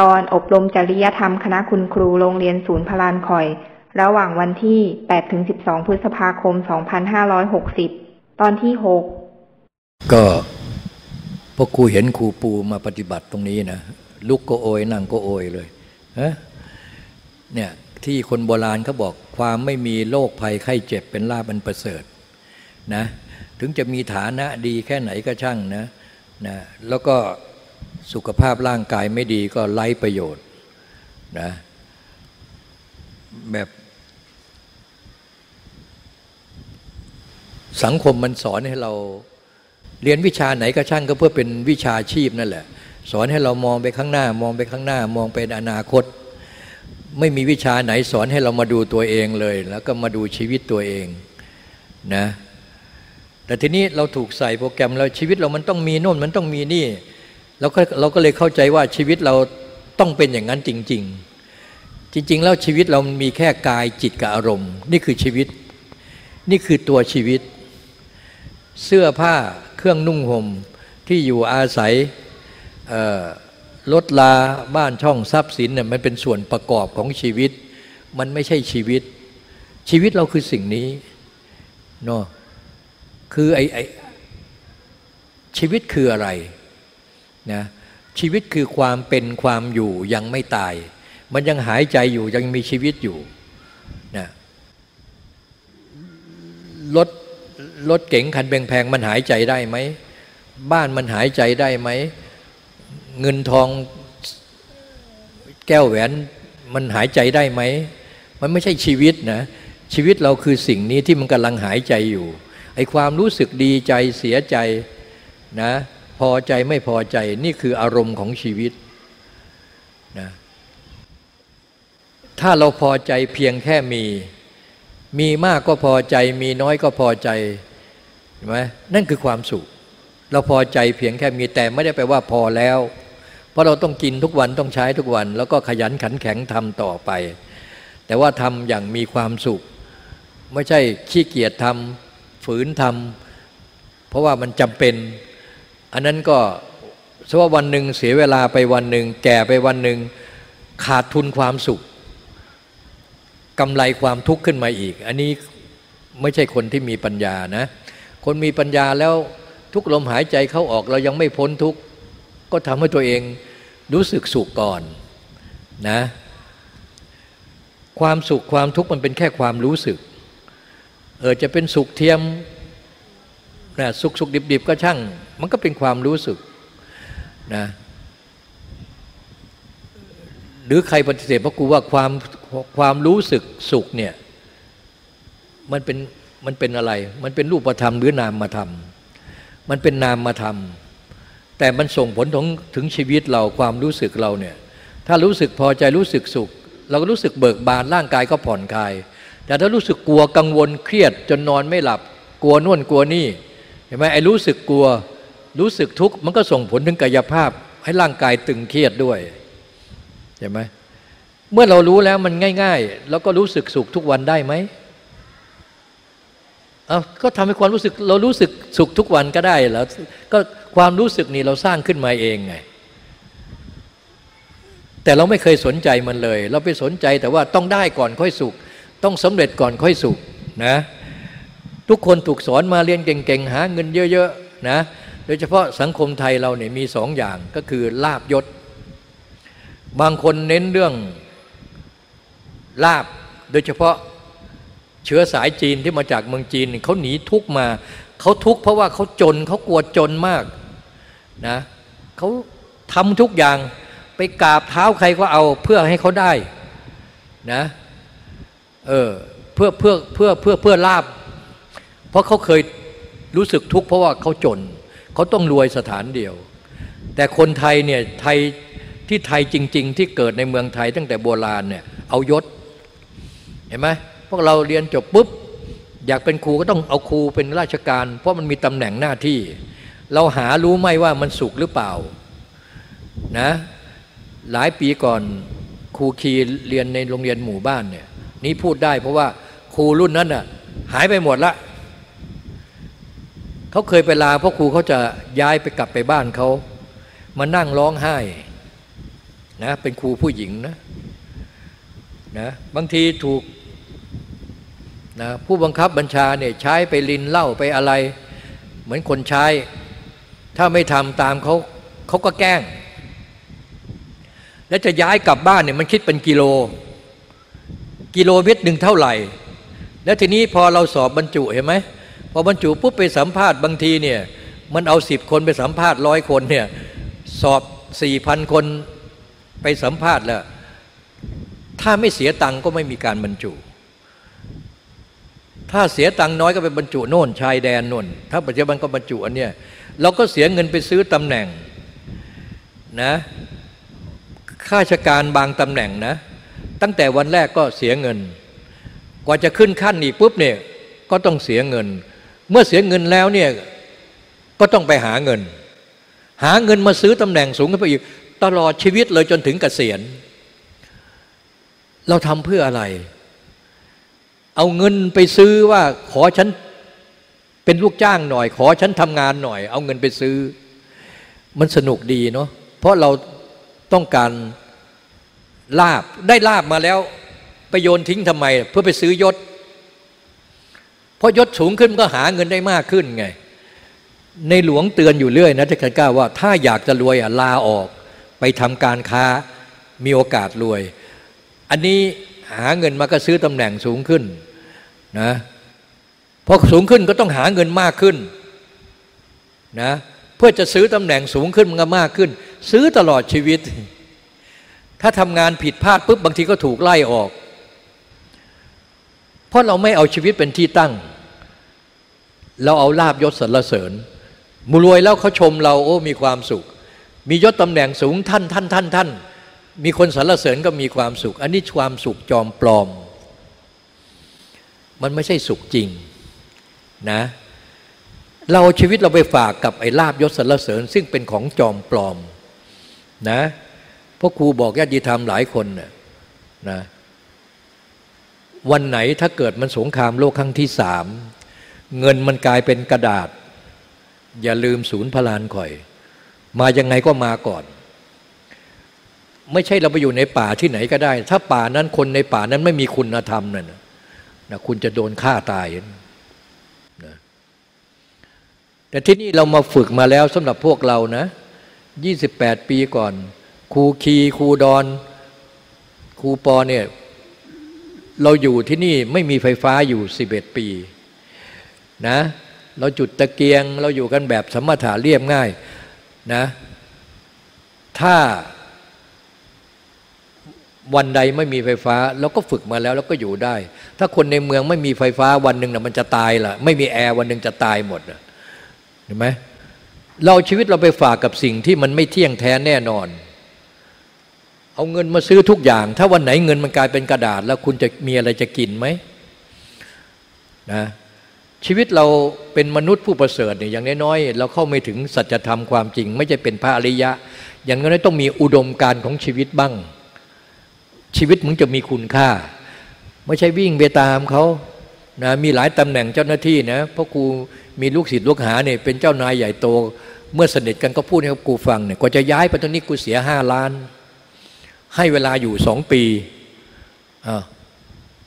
ตอนอบรมจริยธรรมคณะคุณครูโรงเรียนศูนย์พลานคอย ระหว่างวันที่ 8-12 พฤษภาคม 2560 ตอนที่ 6 ก็พอครูเห็นครูปูมาปฏิบัติตรงนี้นะลุกก็โอยนั่งก็โอยเลยฮะเนี่ยที่คนโบราณเขาบอกความไม่มีโรคภัยไข้เจ็บเป็นลาบอันประเสริฐนะถึงจะมีฐานะดีแค่ไหนก็ช่างนะนะแล้วก็ สุขภาพร่างกายไม่ดีก็ไร้ประโยชน์นะแบบสังคมมันสอนให้เราเรียนวิชาไหนก็ช่างก็เพื่อเป็นวิชาชีพนั่นแหละ สอนให้เรามองไปข้างหน้า มองไปข้างหน้า มองไปอนาคต ไม่มีวิชาไหนสอนให้เรามาดูตัวเองเลย แล้วก็มาดูชีวิตตัวเองนะแต่ทีนี้เราถูกใส่โปรแกรมเราชีวิตเรามันต้องมีโน่นมันต้องมีนี่ เราก็เราก็เลยเข้าใจว่าชีวิตเราต้องเป็นอย่างนั้นจริง ๆ จริง ๆ แล้วชีวิตเรามีแค่กายจิตกับอารมณ์ นี่คือชีวิต นี่คือตัวชีวิต เสื้อผ้าเครื่องนุ่งห่มที่อยู่อาศัยรถลาบ้านช่องทรัพย์สินเนี่ยมันเป็นส่วนประกอบของชีวิต มันไม่ใช่ชีวิต ชีวิตเราคือสิ่งนี้เนาะคือไอไอชีวิตคืออะไร นะชีวิตคือความเป็นความอยู่ยังไม่ตาย มันยังหายใจอยู่ยังมีชีวิตอยู่นะรถรถเก๋งคันแพงๆมันหายใจได้ไหม บ้านมันหายใจได้ไหม เงินทองแก้วแหวนมันหายใจได้ไหม มันไม่ใช่ชีวิตนะชีวิตเราคือสิ่งนี้ที่มันกำลังหายใจอยู่ไอ้ความรู้สึกดีใจเสียใจนะ พอใจไม่พอใจนี่คืออารมณ์ของชีวิตนะถ้าเราพอใจเพียงแค่มี มีมากก็พอใจ มีน้อยก็พอใจเห็นไหมนั่นคือความสุข เราพอใจเพียงแค่มีแต่ไม่ได้แปลว่าพอแล้ว เพราะเราต้องกินทุกวันต้องใช้ทุกวัน แล้วก็ขยันขันแข็งทำต่อไป แต่ว่าทำอย่างมีความสุข ไม่ใช่ขี้เกียจทำฝืนทำเพราะว่ามันจำเป็น อันนั้นก็สว่าวันหนึ่งเสียเวลาไปวันหนึ่งแก่ไปวันหนึ่งขาดทุนความสุขกำไรความทุกข์ขึ้นมาอีก อันนี้ไม่ใช่คนที่มีปัญญานะ คนมีปัญญาแล้วทุกลมหายใจเข้าออกเรายังไม่พ้นทุกข์ก็ทำให้ตัวเองรู้สึกสุขก่อนนะความสุขความทุกข์มันเป็นแค่ความรู้สึกเออจะเป็นสุขเทียมนะสุขสุขดิบดิบก็ช่าง มันก็เป็นความรู้สึกนะหรือใครปฏิเสธพระกูว่าความความรู้สึกสุขเนี่ยมันเป็นมันเป็นอะไร มันเป็นรูปธรรมหรือนามธรรม มันเป็นนามธรรม แต่มันส่งผลถึงถึงชีวิตเราความรู้สึกเราเนี่ย ถ้ารู้สึกพอใจรู้สึกสุข เราก็รู้สึกเบิกบานร่างกายก็ผ่อนคลาย แต่ถ้ารู้สึกกลัวกังวลเครียดจนนอนไม่หลับ กลัวน่นกลัวนี่ เห็นไหมไอ้รู้สึกกลัว รู้สึกทุกข์มันก็ส่งผลถึงกายภาพ ให้ร่างกายตึงเครียดด้วยเห็นไหมเมื่อเรารู้แล้วมันง่าย ๆ แล้วก็รู้สึกสุขทุกวันได้ไหมเอาก็ทำให้ความรู้สึกเรารู้สึกสุขทุกวันก็ได้แล้วก็ความรู้สึกนี้เราสร้างขึ้นมาเองไง แต่เราไม่เคยสนใจมันเลย เราไปสนใจแต่ว่าต้องได้ก่อนค่อยสุข ต้องสำเร็จก่อนค่อยสุขนะ ทุกคนถูกสอนมาเรียนเก่งๆ หาเงินเยอะๆนะ ดยเฉพาะสังคมไทยเราเนี่ยมีสองอย่างก็คือลาบยศ บางคนเน้นเรื่องลาบโดยเฉพาะเชื้อสายจีนที่มาจากเมืองจีนเขาหนีทุกมาเขาทุกเพราะว่าเขาจนเขากลัวจนมากนะเขาทำทุกอย่างไปกราบเท้าใครก็เอาเพื่อให้เขาได้นะเออเพื่อเพื่อเพื่อเพื่อเพื่อลาบ เพราะเขาเคยรู้สึกทุกข์เพราะว่าเขาจน เขาต้องรวยสถานเดียว แต่คนไทยเนี่ยไทยที่ไทยจริง ๆ ที่เกิดในเมืองไทยตั้งแต่โบราณเนี่ยเอายศเห็นไหมพวกเราเรียนจบปุ๊บอยากเป็นครูก็ต้องเอาครูเป็นราชการ เพราะมันมีตำแหน่งหน้าที่ เราหารู้ไหมว่ามันสุขหรือเปล่านะหลายปีก่อนครูคีเรียนในโรงเรียนหมู่บ้านเนี่ยนี่พูดได้เพราะว่าครูรุ่นนั้นน่ะหายไปหมดละ เขาเคยไปลาพ่อครูเขาจะย้ายไปกลับไปบ้านเขามานั่งร้องไห้นะเป็นครูผู้หญิงนะนะบางทีถูกนะผู้บังคับบัญชาเนี่ยใช้ไปลินเหล้าไปอะไร เหมือนคนใช้ ถ้าไม่ทำตามเขาเขาก็แกล้ง แล้วจะย้ายกลับบ้านเนี่ยมันคิดเป็นกิโล กิโลเมตรหนึ่งเท่าไหร่ แล้วทีนี้พอเราสอบบรรจุเห็นไหม พอบรรจุปุ๊บไปสัมภาษณ์บางทีเนี่ยมันเอาสิบคนไปสัมภาษณ์ร้อยคนเนี่ยสอบสี่พันคนไปสัมภาษณ์แล้วถ้าไม่เสียตังก็ไม่มีการบรรจุ ถ้าเสียตังน้อยก็ไปบรรจุโน่นชายแดนน่น ถ้าปัจจุบันก็บรรจุอันเนี้ยเราก็เสียเงินไปซื้อตำแหน่งนะข้าราชการบางตำแหน่งนะ ตั้งแต่วันแรกก็เสียเงิน กว่าจะขึ้นขั้นอีกปุ๊บเนี่ยก็ต้องเสียเงิน เมื่อเสียเงินแล้วเนี่ยก็ต้องไปหาเงิน หาเงินมาซื้อตำแหน่งสูงขึ้นไปอีกตลอดชีวิตเลยจนถึงเกษียณ เราทำเพื่ออะไร เอาเงินไปซื้อว่าขอฉันเป็นลูกจ้างหน่อย ขอฉันทำงานหน่อย เอาเงินไปซื้อ มันสนุกดีเนาะเพราะเราต้องการลาบได้ลาบมาแล้วไปโยนทิ้งทำไม เพื่อไปซื้อยศ พราะยศสูงขึ้นก็หาเงินได้มากขึ้นไง ในหลวงเตือนอยู่เรื่อยนะที่ขันก้าว่าถ้าอยากจะรวยอะลาออก ไปทำการค้ามีโอกาสรวย อันนี้หาเงินมาก็ซื้อตำแหน่งสูงขึ้นนะพอสูงขึ้นก็ต้องหาเงินมากขึ้นนะเพื่อจะซื้อตำแหน่งสูงขึ้นมันก็มากขึ้น ซื้อตลอดชีวิต ถ้าทำงานผิดพลาดปุ๊บบางทีก็ถูกไล่ออก เพราะเราไม่เอาชีวิตเป็นที่ตั้ง เราเอาลาบยศสรรเสริญมุรวยแล้วเขาชมเราโอ้มีความสุข มียศตำแหน่งสูงท่านท่านท่านท่านมีคนสรรเสริญก็มีความสุข อันนี้ความสุขจอมปลอม มันไม่ใช่สุขจริงนะ เราชีวิตเราไปฝากกับไอ้ลาบยศสรรเสริญ ซึ่งเป็นของจอมปลอมนะพราะครูบอกญาติธรรมหลายคนนะนะ วันไหนถ้าเกิดมันสงครามโลกครั้งที่สามเงินมันกลายเป็นกระดาษ อย่าลืมศูนย์พลานข่อย มายังไงก็มาก่อน ไม่ใช่เราไปอยู่ในป่าที่ไหนก็ได้ ถ้าป่านั้นคนในป่านั้นไม่มีคุณธรรมนั่นนะคุณจะโดนฆ่าตายนะแต่ที่นี่เรามาฝึกมาแล้วสำหรับพวกเรานะ28 ปีก่อนครูคีครูดอนครูปอเนี่ย เราอยู่ที่นี่ไม่มีไฟฟ้าอยู่สิบเอ็ดปีนะเราจุดตะเกียง เราอยู่กันแบบสมถะเรียบง่ายนะถ้าวันใดไม่มีไฟฟ้าเราก็ฝึกมาแล้วเราก็อยู่ได้ ถ้าคนในเมืองไม่มีไฟฟ้าวันหนึ่งนะมันจะตายล่ะ ไม่มีแอร์วันหนึ่งจะตายหมดเห็นไหมเราชีวิตเราไปฝากกับสิ่งที่มันไม่เที่ยงแท้แน่นอน เอาเงินมาซื้อทุกอย่าง ถ้าวันไหนเงินมันกลายเป็นกระดาษ แล้วคุณจะมีอะไรจะกินไหมนะชีวิตเราเป็นมนุษย์ผู้ประเสริฐเนี่ยอย่างน้อยๆเราเข้าไม่ถึงสัจธรรมความจริง ไม่ใช่เป็นพระอริยะ อย่างน้อยต้องมีอุดมการของชีวิตบ้าง ชีวิตมึงจะมีคุณค่า ไม่ใช่วิ่งไปตามเขานะมีหลายตำแหน่งเจ้าหน้าที่นะเพราะกูมีลูกศิษย์ลูกหาเนี่ยเป็นเจ้านายใหญ่โต เมื่อสนิทกันก็พูดให้กูฟังเนี่ยกว่าจะย้ายไปตรงนี้กูเสียห้าล้าน ให้เวลาอยู่สองปี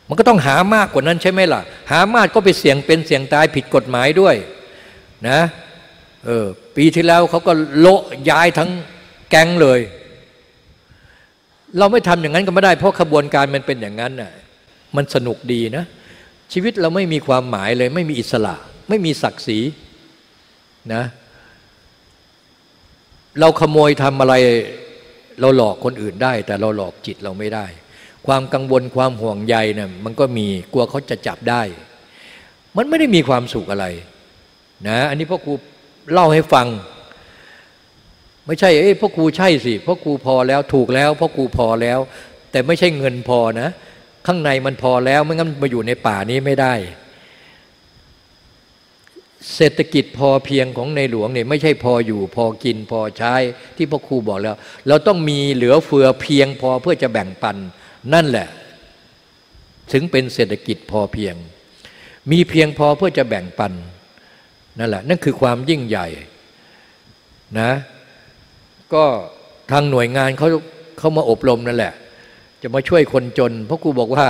มันก็ต้องหามากกว่านั้นใช่ไหมล่ะ หามากก็ไปเสี่ยงเป็นเสี่ยงตายผิดกฎหมายด้วยนะเออปีที่แล้วเขาก็โละย้ายทั้งแก๊งเลย เราไม่ทำอย่างนั้นก็ไม่ได้ เพราะขบวนการมันเป็นอย่างนั้นน่ะมันสนุกดีนะ ชีวิตเราไม่มีความหมายเลย ไม่มีอิสระ ไม่มีศักดิ์ศรีนะ เราขโมยทำอะไร เราหลอกคนอื่นได้ แต่เราหลอกจิตเราไม่ได้ ความกังวลความห่วงใยเนี่ยมันก็มีกลัวเขาจะจับได้ มันไม่ได้มีความสุขอะไรนะอันนี้พ่อครูเล่าให้ฟัง ไม่ใช่เอ้พ่อครูใช่สิพ่อครูพอแล้วถูกแล้วพ่อครูพอแล้ว แต่ไม่ใช่เงินพอนะ ข้างในมันพอแล้วไม่งั้นมาอยู่ในป่านี้ไม่ได้ เศรษฐกิจพอเพียงของในหลวงเนี่ยไม่ใช่พออยู่พอกินพอใช้ที่พ่อครูบอกแล้ว เราต้องมีเหลือเฟือเพียงพอเพื่อจะแบ่งปัน นั่นแหละ ถึงเป็นเศรษฐกิจพอเพียง มีเพียงพอเพื่อจะแบ่งปันนั่นแหละนั่นคือความยิ่งใหญ่นะก็ทางหน่วยงานเขาเขามาอบรมนั่นแหละ จะมาช่วยคนจน เพราะครูบอกว่า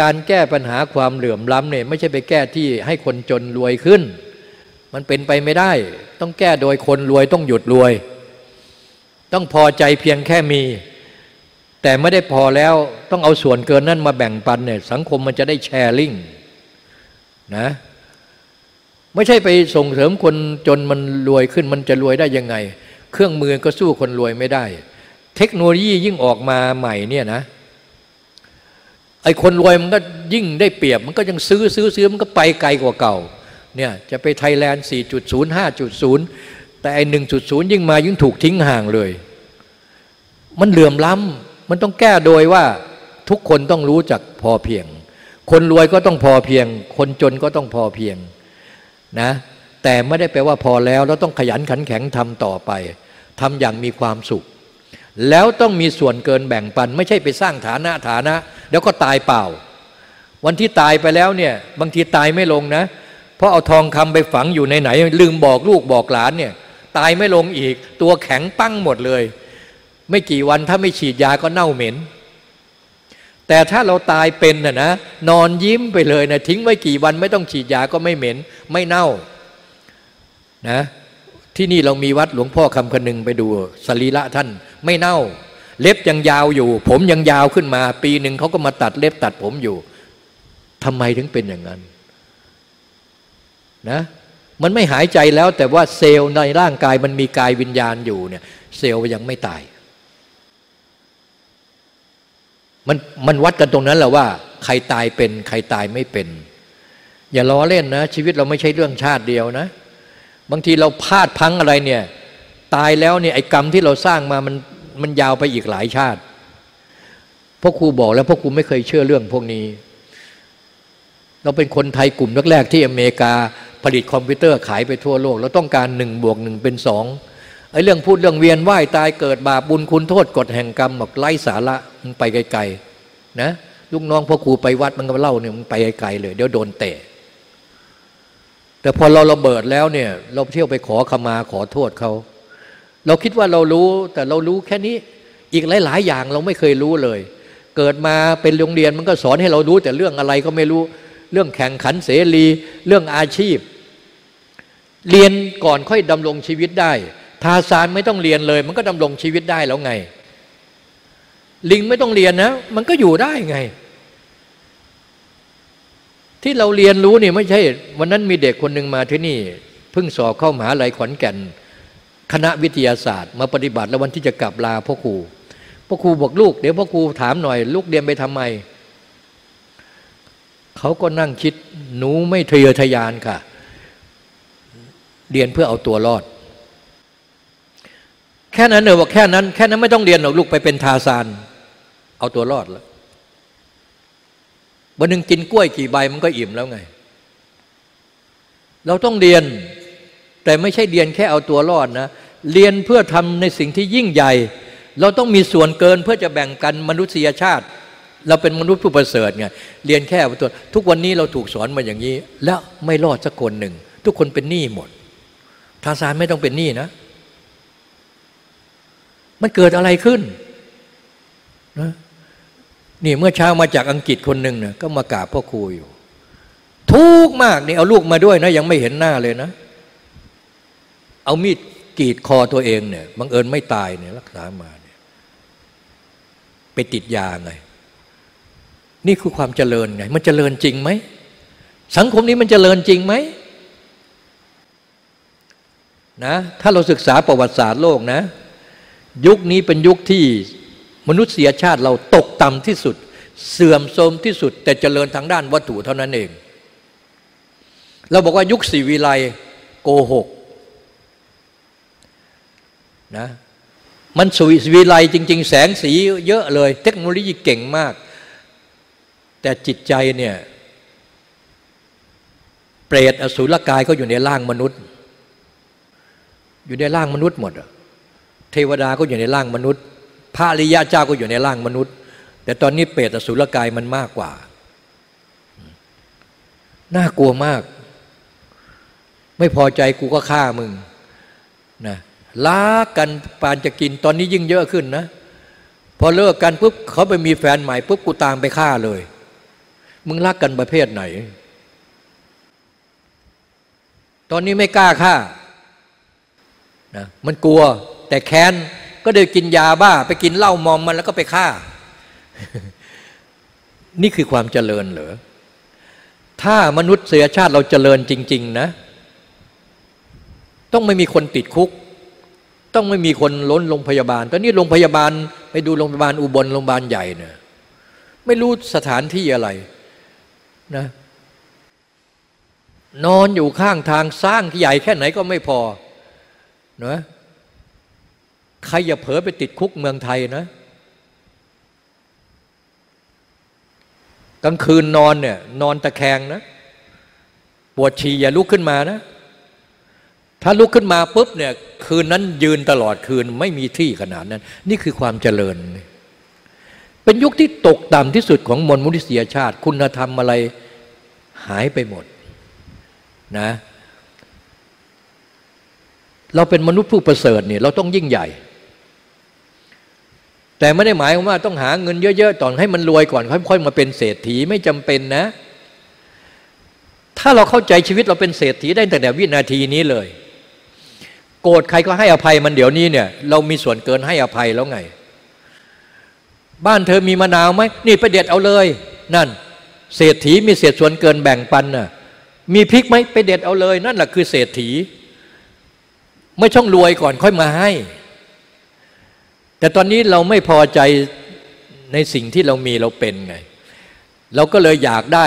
การแก้ปัญหาความเหลื่อมล้ำเนี่ยไม่ใช่ไปแก้ที่ให้คนจนรวยขึ้น มันเป็นไปไม่ได้ ต้องแก้โดยคนรวยต้องหยุดรวย ต้องพอใจเพียงแค่มี แต่ไม่ได้พอแล้วต้องเอาส่วนเกินนั้นมาแบ่งปันเนี่ยสังคมมันจะได้แชร์ลิงนะไม่ใช่ไปส่งเสริมคนจนมันรวยขึ้นมันจะรวยได้ยังไง เครื่องมือก็สู้คนรวยไม่ได้ เทคโนโลยียิ่งออกมาใหม่เนี่ยนะไอ้คนรวยมันก็ยิ่งได้เปรียบ มันก็ยังซื้อซื้อซื้อมันก็ไปไกลกว่าเก่า เนี่ยจะไปไทยแลนด์ 4.0 5.0 แต่ไอ1.0 ยิ่งมายิ่งถูกทิ้งห่างเลย มันเหลื่อมล้ำมันต้องแก้โดยว่าทุกคนต้องรู้จักพอเพียง คนรวยก็ต้องพอเพียง คนจนก็ต้องพอเพียงนะแต่ไม่ได้แปลว่าพอแล้วเราต้องขยันขันแข็งทำต่อไปทำอย่างมีความสุข แล้วต้องมีส่วนเกินแบ่งปัน ไม่ใช่ไปสร้างฐานะฐานะ แล้วก็ตายเปล่า วันที่ตายไปแล้วเนี่ยบางทีตายไม่ลงนะ ราะเอาทองคำไปฝังอยู่ในไหน ลืมบอกลูกบอกหลานเนี่ย ตายไม่ลงอีก ตัวแข็งปั้งหมดเลย ไม่กี่วันถ้าไม่ฉีดยาก็เน่าเหม็น แต่ถ้าเราตายเป็นนะนะนอนยิ้มไปเลยนะทิ้งไว้กี่วันไม่ต้องฉีดยาก็ไม่เหม็น ไม่เน่านะที่นี่เรามีวัดหลวงพ่อคำคนึงไปดูสรีระท่านไม่เน่า เล็บยังยาวอยู่ ผมยังยาวขึ้นมา ปีหนึ่งเขาก็มาตัดเล็บตัดผมอยู่ทำไมถึงเป็นอย่างนั้น นะมันไม่หายใจแล้วแต่ว่าเซลล์ในร่างกายมันมีกายวิญญาณอยู่เนี่ยเซลล์ยังไม่ตาย มันมันวัดกันตรงนั้นแหละว่า ใครตายเป็น ใครตายไม่เป็น อย่าล้อเล่นนะ ชีวิตเราไม่ใช่เรื่องชาติเดียวนะ บางทีเราพลาดพังอะไรเนี่ย ตายแล้วเนี่ยไอ้กรรมที่เราสร้างมามันมันยาวไปอีกหลายชาติพ่อครูบอกแล้วพ่อครูไม่เคยเชื่อเรื่องพวกนี้ เราเป็นคนไทยกลุ่มแรกๆที่อเมริกา ผลิตคอมพิวเตอร์ขายไปทั่วโลก เราต้องการหนึ่งบวกหนึ่งเป็นสองไอ้เรื่องพูดเรื่องเวียนว่ายตายเกิดบาปบุญคุณโทษกฎแห่งกรรมบอกไร้สาระมันไปไกลๆนะลูกน้องพ่อครูไปวัดมันก็เล่าเนี่ยมันไปไกลๆเลย เดี๋ยวโดนเตะแต่พอเราระเบิดแล้วเนี่ย เราเที่ยวไปขอขมาขอโทษเขาเราคิดว่าเรารู้แต่เรารู้แค่นี้อีกหลาย ๆ อย่างเราไม่เคยรู้เลย เกิดมาเป็นโรงเรียนมันก็สอนให้เรารู้ แต่เรื่องอะไรก็ไม่รู้ เรื่องแข่งขันเสรี เรื่องอาชีพ เรียนก่อนค่อยดำรงชีวิตได้ ทาซานไม่ต้องเรียนเลย มันก็ดำรงชีวิตได้แล้วไง ลิงไม่ต้องเรียนนะ มันก็อยู่ได้ไง ที่เราเรียนรู้นี่ไม่ใช่ วันนั้นมีเด็กคนหนึ่งมาที่นี่ เพิ่งสอบเข้ามหาลัยขอนแก่น คณะวิทยาศาสตร์ มาปฏิบัติแล้ววันที่จะกลับลาพ่อครูพ่อครูบอกลูกเดี๋ยวพ่อครูถามหน่อย ลูกเรียนไปทำไมเขาก็นั่งคิดหนูไม่ทะเยอทะยานค่ะ เรียนเพื่อเอาตัวรอด แค่นั้นเนอะบอกแค่นั้น แค่นั้นไม่ต้องเรียนหรอกลูกไปเป็นทาซาน เอาตัวรอดแล้ววันหนึ่งกินกล้วยกี่ใบมันก็อิ่มแล้วไง เราต้องเรียน แต่ไม่ใช่เรียนแค่เอาตัวรอดนะ เรียนเพื่อทำในสิ่งที่ยิ่งใหญ่ เราต้องมีส่วนเกินเพื่อจะแบ่งกันมนุษยชาติ เราเป็นมนุษย์ผู้ประเสริฐไงเรียนแค่ตัวทุกวันนี้เราถูกสอนมาอย่างนี้ แล้วไม่รอดสักคนหนึ่ง ทุกคนเป็นหนี้หมด ทาสานไม่ต้องเป็นหนี้นะ มันเกิดอะไรขึ้นนะนี่เมื่อเช้ามาจากอังกฤษคนหนึ่งเนี่ยก็มากราบพ่อครูอยู่ ทุกมากนี่เอาลูกมาด้วยนะ ยังไม่เห็นหน้าเลยนะ เอามีดกรีดคอตัวเองเนี่ยบังเอิญไม่ตายเนี่ยรักษามาเนี่ยไปติดยาไงนี่คือความเจริญไง มันเจริญจริงไหมสังคมนี้มันเจริญจริงไหม นะถ้าเราศึกษาประวัติศาสตร์โลกนะ ยุคนี้เป็นยุคที่มนุษยชาติเราตกต่ำที่สุด เสื่อมโทรมที่สุด แต่เจริญทางด้านวัตถุเท่านั้นเอง เราบอกว่ายุคสีวิไลโกหกนะมันสุวิไลจริง ๆ แสงสีเยอะเลย เทคโนโลยีเก่งมาก แต่จิตใจเนี่ย เปรตอสุรกายก็อยู่ในร่างมนุษย์ อยู่ในร่างมนุษย์หมดเทวดาก็อยู่ในร่างมนุษย์ พระอริยะเจ้าก็อยู่ในร่างมนุษย์ แต่ตอนนี้เปรตอสุรกายมันมากกว่า น่ากลัวมาก ไม่พอใจกูก็ฆ่ามึงนะล้ากันปานจะกินตอนนี้ยิ่งเยอะขึ้นนะ พอเลิกกันปุ๊บเขาไปมีแฟนใหม่ปุ๊บกูตามไปฆ่าเลย มึงรักกันประเภทไหน ตอนนี้ไม่กล้าฆ่า นะมันกลัวแต่แค้นก็เดินกินยาบ้า ไปกินเหล้ามอมมันแล้วก็ไปฆ่า นี่คือความเจริญเหรอถ้ามนุษยชาติเราเจริญจริง ๆ นะ ต้องไม่มีคนติดคุก ต้องไม่มีคนล้นโรงพยาบาล ตอนนี้โรงพยาบาลไปดูโรงพยาบาลอุบลโรงพยาบาลใหญ่เนี่ยไม่รู้สถานที่อะไรนะนอนอยู่ข้างทางสร้างที่ใหญ่แค่ไหนก็ไม่พอ นะใครอย่าเผลอไปติดคุกเมืองไทยนะกลางคืนนอนเนี่ยนอนตะแคงนะปวดฉี่อย่าลุกขึ้นมานะ ถ้าลุกขึ้นมาปุ๊บเนี่ยคืนนั้นยืนตลอดคืนไม่มีที่ขนาดนั้น นี่คือความเจริญ เป็นยุคที่ตกต่ำที่สุดของมวลมนุษยชาติ คุณธรรมอะไรหายไปหมดนะ เราเป็นมนุษย์ผู้ประเสริฐเนี่ยเราต้องยิ่งใหญ่ แต่ไม่ได้หมายความว่าต้องหาเงินเยอะๆตอนให้มันรวยก่อนค่อยๆมาเป็นเศรษฐีไม่จำเป็นนะ ถ้าเราเข้าใจชีวิตเราเป็นเศรษฐีได้ตั้งแต่วินาทีนี้เลย โกรธใครก็ให้อภัยมันเดี๋ยวนี้เนี่ย เรามีส่วนเกินให้อภัยแล้วไง บ้านเธอมีมะนาวไหมนี่ไปเด็ดเอาเลย นั่น เศรษฐีมีเศษส่วนเกินแบ่งปันน่ะมีพริกไหมไปเด็ดเอาเลย นั่นแหละคือเศรษฐี ไม่ช่องรวยก่อนค่อยมาให้ แต่ตอนนี้เราไม่พอใจในสิ่งที่เรามีเราเป็นไง เราก็เลยอยากได้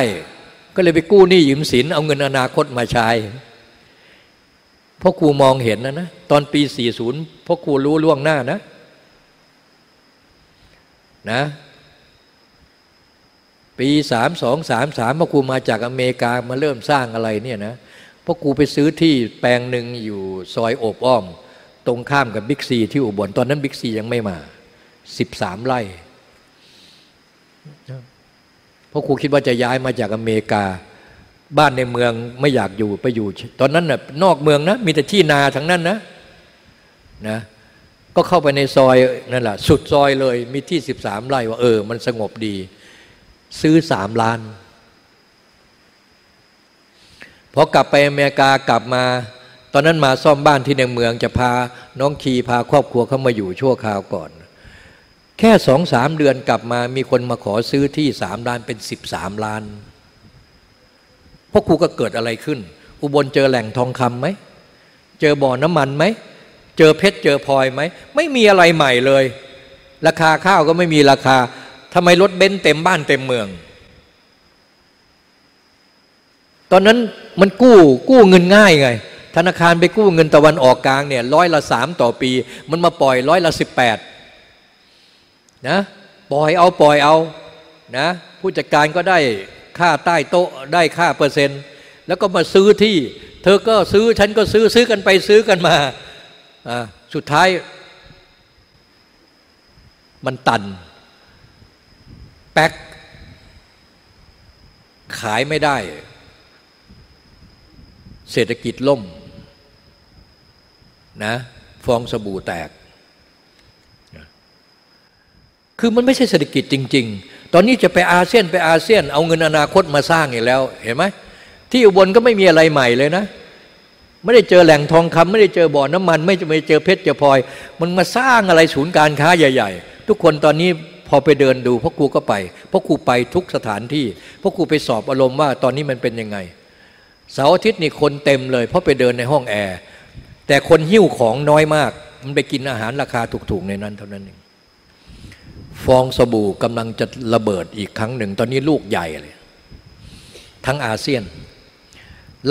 ก็เลยไปกู้หนี้ยืมสิน เอาเงินอนาคตมาใช้เพราะครูมองเห็นนะนะ ตอนปี 40เพราะครูรู้ล่วงหน้านะนะปีสามสองสามสามพ่อครูมาจากอเมริกามาเริ่มสร้างอะไรเนี่ยนะ พ่อครูไปซื้อที่แปลงหนึ่งอยู่ซอยโอบอ้อม ตรงข้ามกับบิ๊กซีที่อุบลตอนนั้นบิ๊กซียังไม่มาสิบสามไร่เพ่อครูคิดว่าจะย้ายมาจากอเมริกา บ้านในเมืองไม่อยากอยู่ไปอยู่ ตอนนั้นน่ะนอกเมืองนะ มีแต่ที่นาทั้งนั้นนะนะก็เข้าไปในซอยนั่นแหละสุดซอยเลยมีที่สิบสามไร่ว่าเออ มันสงบดี ซื้อสามล้าน พอกลับไปอเมริกากลับมา ตอนนั้นมาซ่อมบ้านที่ในเมืองจะพาน้องคีพาครอบครัวเข้ามาอยู่ชั่วคราวก่อน แค่สองสามเดือนกลับมามีคนมาขอซื้อที่สามล้านเป็นสิบสามล้านพราะครูก็เกิดอะไรขึ้น อุบลเจอแหล่งทองคำไหม เจอบ่อน้ำมันไหม เจอเพชรเจอพลอยไหม ไม่มีอะไรใหม่เลย ราคาข้าวก็ไม่มีราคาทำไมรถเบนซ์เต็มบ้านเต็มเมือง ตอนนั้นมันกู้กู้เงินง่ายไง ธนาคารไปกู้เงินตะวันออกกลางเนี่ยร้อยละสามต่อปี มันมาปล่อยร้อยละสิบแปดนะปล่อยเอาปล่อยเอานะผู้จัดการก็ได้ค่าใต้โต๊ะได้ค่าเปอร์เซ็นต์ แล้วก็มาซื้อที่ เธอก็ซื้อฉันก็ซื้อซื้อกันไปซื้อกันมาสุดท้ายมันตัน แป๊กขายไม่ได้ เศรษฐกิจล่มนะฟองสบู่แตก คือมันไม่ใช่เศรษฐกิจจริง ๆ ตอนนี้จะไปอาเซียนไปอาเซียน เอาเงินอนาคตมาสร้างอีกแล้ว เห็นไหมที่อุบลก็ไม่มีอะไรใหม่เลยนะ ไม่ได้เจอแหล่งทองคำไม่ได้เจอบ่อน้ำมัน ไม่ไม่เจอเพชรเจอพลอย มันมาสร้างอะไรศูนย์การค้าใหญ่ ๆ ทุกคนตอนนี้พอไปเดินดูพ่อครูก็ไปพ่อครูไปทุกสถานที่พ่อครูไปสอบอารมณ์ว่าตอนนี้มันเป็นยังไง เสาร์อาทิตย์นี่คนเต็มเลย เพราะไปเดินในห้องแอร์แต่คนหิ้วของน้อยมาก มันไปกินอาหารราคาถูกๆในนั้นเท่านั้นเองฟองสบู่กำลังจะระเบิดอีกครั้งหนึ่ง ตอนนี้ลูกใหญ่เลย ทั้งอาเซียน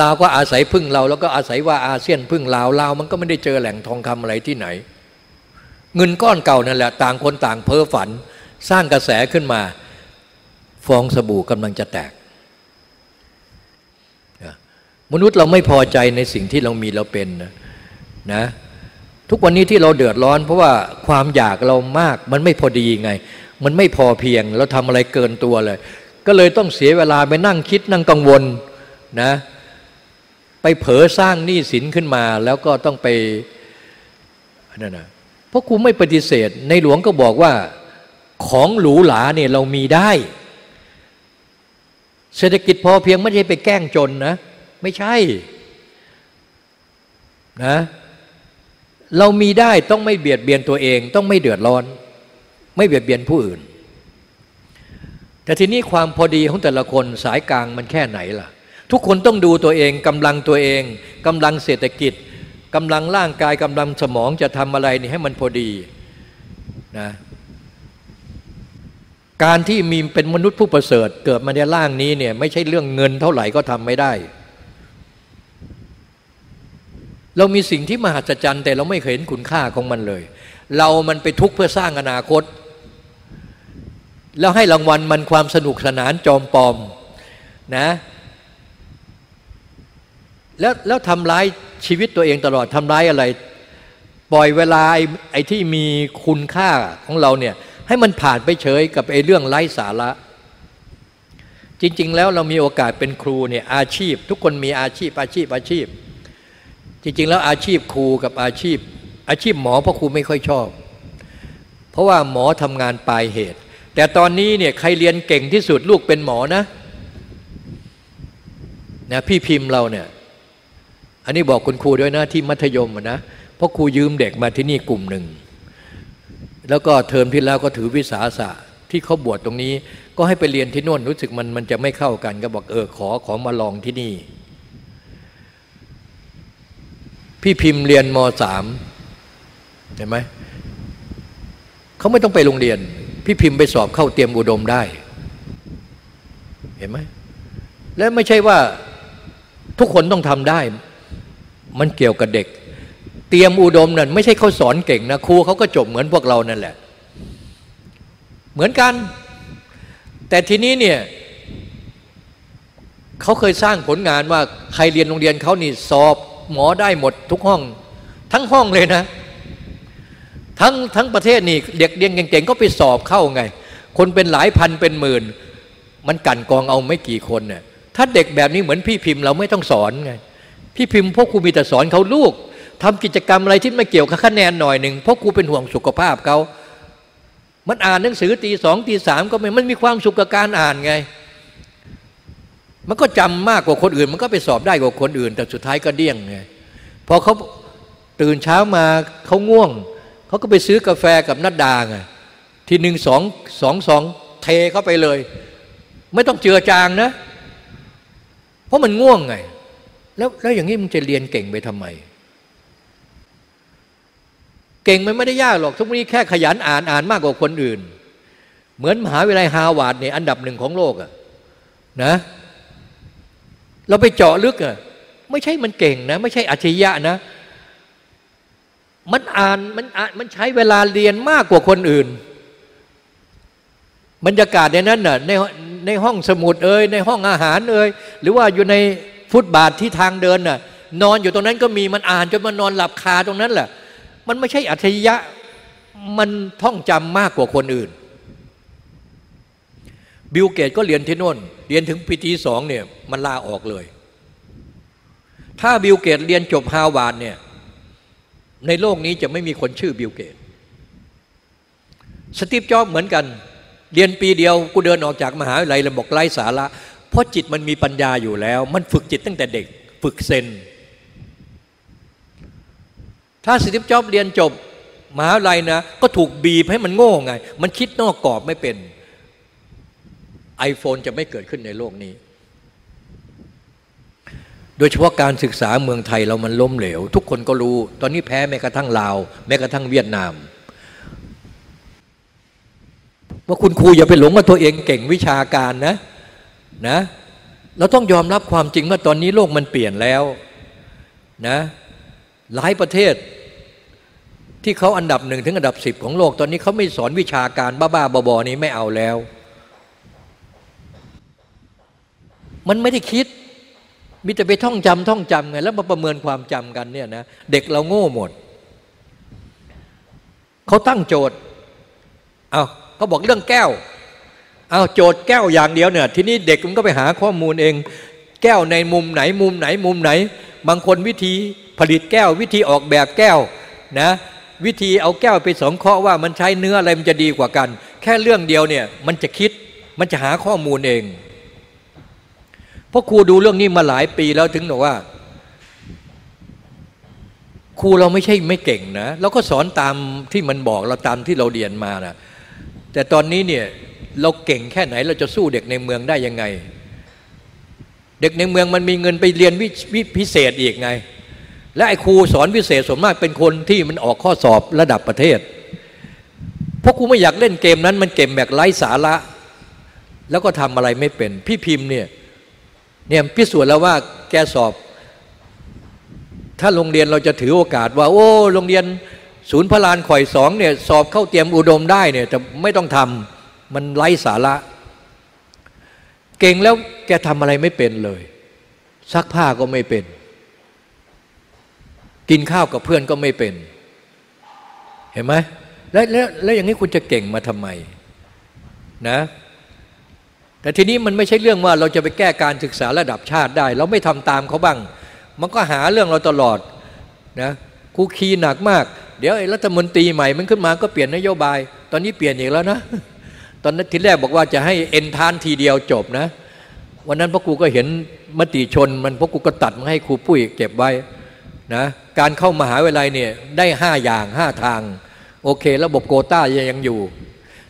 ลาวก็อาศัยพึ่งเรา แล้วก็อาศัยว่าอาเซียนพึ่งลาวลาวมันก็ไม่ได้เจอแหล่งทองคำอะไรที่ไหน เงินก้อนเก่านั่นแหละ ต่างคนต่างเพ้อฝัน สร้างกระแสขึ้นมา ฟองสบู่กำลังจะแตก มนุษย์เราไม่พอใจในสิ่งที่เรามีเราเป็นนะนะทุกวันนี้ที่เราเดือดร้อน เพราะว่าความอยากเรามากมันไม่พอดีไง มันไม่พอเพียงเราทำอะไรเกินตัวเลย ก็เลยต้องเสียเวลาไปนั่งคิดนั่งกังวลนะไปเผลอสร้างหนี้สินขึ้นมาแล้วก็ต้องไปนั่นนะเพราะครูไม่ปฏิเสธ ในหลวงก็บอกว่าของหรูหราเนี่ยเรามีได้ เศรษฐกิจพอเพียงไม่ใช่ไปแกล้งจนนะ ไม่ใช่นะเรามีได้ต้องไม่เบียดเบียนตัวเอง ต้องไม่เดือดร้อน ไม่เบียดเบียนผู้อื่น แต่ทีนี้ความพอดีของแต่ละคนสายกลางมันแค่ไหนล่ะ ทุกคนต้องดูตัวเองกำลังตัวเองกำลังเศรษฐกิจกำลังร่างกายกำลังสมองจะทำอะไรนี่ให้มันพอดีนะการที่มีเป็นมนุษย์ผู้ประเสริฐ เกิดมาในร่างนี้เนี่ยไม่ใช่เรื่องเงินเท่าไหร่ก็ทำไม่ได้ เรามีสิ่งที่มหัศจรรย์ แต่เราไม่เห็นคุณค่าของมันเลย เรามันไปทุกข์เพื่อสร้างอนาคต แล้วให้รางวัลมันความสนุกสนานจอมปลอมนะแล้วแล้วทำร้ายชีวิตตัวเองตลอดทำร้ายอะไร ปล่อยเวลาไอ้ไอ้ที่มีคุณค่าของเราเนี่ยให้มันผ่านไปเฉยกับไอ้เรื่องไร้สาระ จริง ๆ แล้วเรามีโอกาสเป็นครูเนี่ยอาชีพ ทุกคนมีอาชีพอาชีพอาชีพ จริงๆ แล้วอาชีพครูกับอาชีพ อาชีพหมอพ่อครูไม่ค่อยชอบ เพราะว่าหมอทำงานปลายเหตุ แต่ตอนนี้เนี่ยใครเรียนเก่งที่สุดลูกเป็นหมอนะนะพี่พิมพ์เราเนี่ยอันนี้บอกคุณครูด้วยนะที่มัธยมนะเพราะครูยืมเด็กมาที่นี่กลุ่มหนึ่ง แล้วก็เทอมที่แล้วก็ถือวิสาสะที่เขาบวชตรงนี้ ก็ให้ไปเรียนที่โน่นรู้สึกมันมันจะไม่เข้ากัน ก็บอกเออขอขอมาลองที่นี่ พี่พิมพ์เรียนมสามเห็นไหมเขาไม่ต้องไปโรงเรียน พี่พิมพ์ไปสอบเข้าเตรียมอุดมได้ เห็นไหมและไม่ใช่ว่าทุกคนต้องทำได้ มันเกี่ยวกับเด็ก เตรียมอุดมนั่นไม่ใช่เขาสอนเก่งนะครูเขาก็จบเหมือนพวกเรานั่นแหละ เหมือนกัน แต่ทีนี้เนี่ยเขาเคยสร้างผลงานว่าใครเรียนโรงเรียนเขานี่สอบ หมอได้หมดทุกห้อง ทั้งห้องเลยนะ ทั้งทั้งประเทศนี่เด็กเรียนเก่งๆก็ไปสอบเข้าไง คนเป็นหลายพันเป็นหมื่น มันกันกองเอาไม่กี่คนเนี่ยถ้าเด็กแบบนี้เหมือนพี่พิมพ์เราไม่ต้องสอนไงพี่พิมพ์พวกครูมีแต่สอนเขาลูกทำกิจกรรมอะไรที่ไม่เกี่ยวกับคะแนนหน่อยหนึ่งเพราะครูเป็นห่วงสุขภาพเขามันอ่านหนังสือตีสองตีสามก็ไม่มันมีความสุขกับการอ่านไง มันก็จำมากกว่าคนอื่น มันก็ไปสอบได้กว่าคนอื่น แต่สุดท้ายก็เดี้ยงไงพอเขาตื่นเช้ามาเขาง่วงเขาก็ไปซื้อกาแฟกับนัดดาไงทีหนึ่งสองสองสองเทเข้าไปเลย ไม่ต้องเจือจางนะ เพราะมันง่วงไง แล้วแล้วอย่างนี้มึงจะเรียนเก่งไปทำไม เก่งมันไม่ได้ยากหรอก ทุกวันนี้แค่ขยันอ่านอ่านมากกว่าคนอื่น เหมือนมหาวิทยาลัยฮาวาดเนี่ยอันดับหนึ่งของโลกอะนะ เราไปเจาะลึกอะไม่ใช่มันเก่งนะ ไม่ใช่อัจฉริยะนะ มันอ่านมันอ่านมันใช้เวลาเรียนมากกว่าคนอื่น บรรยากาศในนั้นน่ะในในห้องสมุดเอ่ยในห้องอาหารเอ่ยหรือว่าอยู่ในฟุตบาทที่ทางเดินน่ะ นอนอยู่ตรงนั้นก็มีมันอ่านจนมันนอนหลับคาตรงนั้นแหละมันไม่ใช่อัจฉริยะ มันท่องจำมากกว่าคนอื่น บิลเกตก็เรียนที่โน่น เรียนถึงปีที่สองเนี่ยมันลาออกเลย ถ้าบิลเกตเรียนจบฮาร์วาร์ดเนี่ยในโลกนี้จะไม่มีคนชื่อบิลเกต สตีฟจ็อบเหมือนกัน เรียนปีเดียวกูเดินออกจากมหาวิทยาลัยแล้วบอกไร้สาระ เพราะจิตมันมีปัญญาอยู่แล้ว มันฝึกจิตตั้งแต่เด็ก ฝึกเซน ถ้าสติปจ็อบเรียนจบมหาวิทยาลัยนะ ก็ถูกบีบให้มันโง่ไง มันคิดนอกกรอบไม่เป็น iPhone จะไม่เกิดขึ้นในโลกนี้ โดยเฉพาะการศึกษาเมืองไทยเรามันล้มเหลว ทุกคนก็รู้ ตอนนี้แพ้แม้กระทั่งลาว แม้กระทั่งเวียดนาม ว่าคุณครูอย่าไปหลงว่าตัวเองเก่งวิชาการนะนะเราต้องยอมรับความจริงว่าตอนนี้โลกมันเปลี่ยนแล้วนะหลายประเทศที่เขาอันดับหนึ่งถึงอันดับสิบของโลกตอนนี้เขาไม่สอนวิชาการบ้าๆบอๆนี้ไม่เอาแล้ว มันไม่ได้คิด มีแต่ไปท่องจำท่องจำไงแล้วมาประเมินความจำกันเนี่ยนะเด็กเราโง่หมดเขาตั้งโจทย์เอาเขาบอกเรื่องแก้วเอาโจทย์แก้วอย่างเดียวเนี่ย ทีนี้เด็กมันก็ไปหาข้อมูลเอง แก้วในมุมไหนมุมไหนมุมไหน บางคนวิธีผลิตแก้ว วิธีออกแบบแก้วนะวิธีเอาแก้วไปสองเคราะห์ว่ามันใช้เนื้ออะไรมันจะดีกว่ากัน แค่เรื่องเดียวเนี่ยมันจะคิดมันจะหาข้อมูลเอง ราะครูดูเรื่องนี้มาหลายปีแล้วถึงบอกว่า ครูเราไม่ใช่ไม่เก่งนะเราก็สอนตามที่มันบอกเราตามที่เราเรียนมานะแต่ตอนนี้เนี่ยเราเก่งแค่ไหนเราจะสู้เด็กในเมืองได้ยังไง เด็กในเมืองมันมีเงินไปเรียนวิพิเศษอีกไง และไอ้ครูสอนพิเศษส่วนมากเป็นคนที่มันออกข้อสอบระดับประเทศเพราะครูไม่อยากเล่นเกมนั้นมันเกมแบบไร้สาระ แล้วก็ทำอะไรไม่เป็น พี่พิมพ์เนี่ย เนี่ยพิสูจน์แล้วว่าแกสอบ ถ้าโรงเรียนเราจะถือโอกาสว่า โอ้โรงเรียนศูนย์พลานข่อยสองเนี่ยสอบเข้าเตรียมอุดมได้เนี่ยแต่ไม่ต้องทำมันไร้สาระ เก่งแล้วแกทำอะไรไม่เป็นเลย ซักผ้าก็ไม่เป็น กินข้าวกับเพื่อนก็ไม่เป็น เห็นไหมแล้วแล้วแล้วอย่างนี้คุณจะเก่งมาทำไมนะ แต่ทีนี้มันไม่ใช่เรื่องว่าเราจะไปแก้การศึกษาระดับชาติได้ เราไม่ทำตามเขาบ้าง มันก็หาเรื่องเราตลอดนะครูคีหนักมาก เดี๋ยวไอ้รัฐมนตรีใหม่มันขึ้นมาก็เปลี่ยนนโยบาย ตอนนี้เปลี่ยนอีกแล้วนะ ตอนนั้นทีแรกบอกว่าจะให้เอ็นทานทีเดียวจบนะ วันนั้นพ่อครูก็เห็นมติชนมันพ่อครูก็ตัดมาให้ครูปุ้ยเก็บไว้นะการเข้ามหาวิทยาลัยเนี่ยได้ห้าอย่างห้าทาง โอเค ระบบโกต้ายังอยู่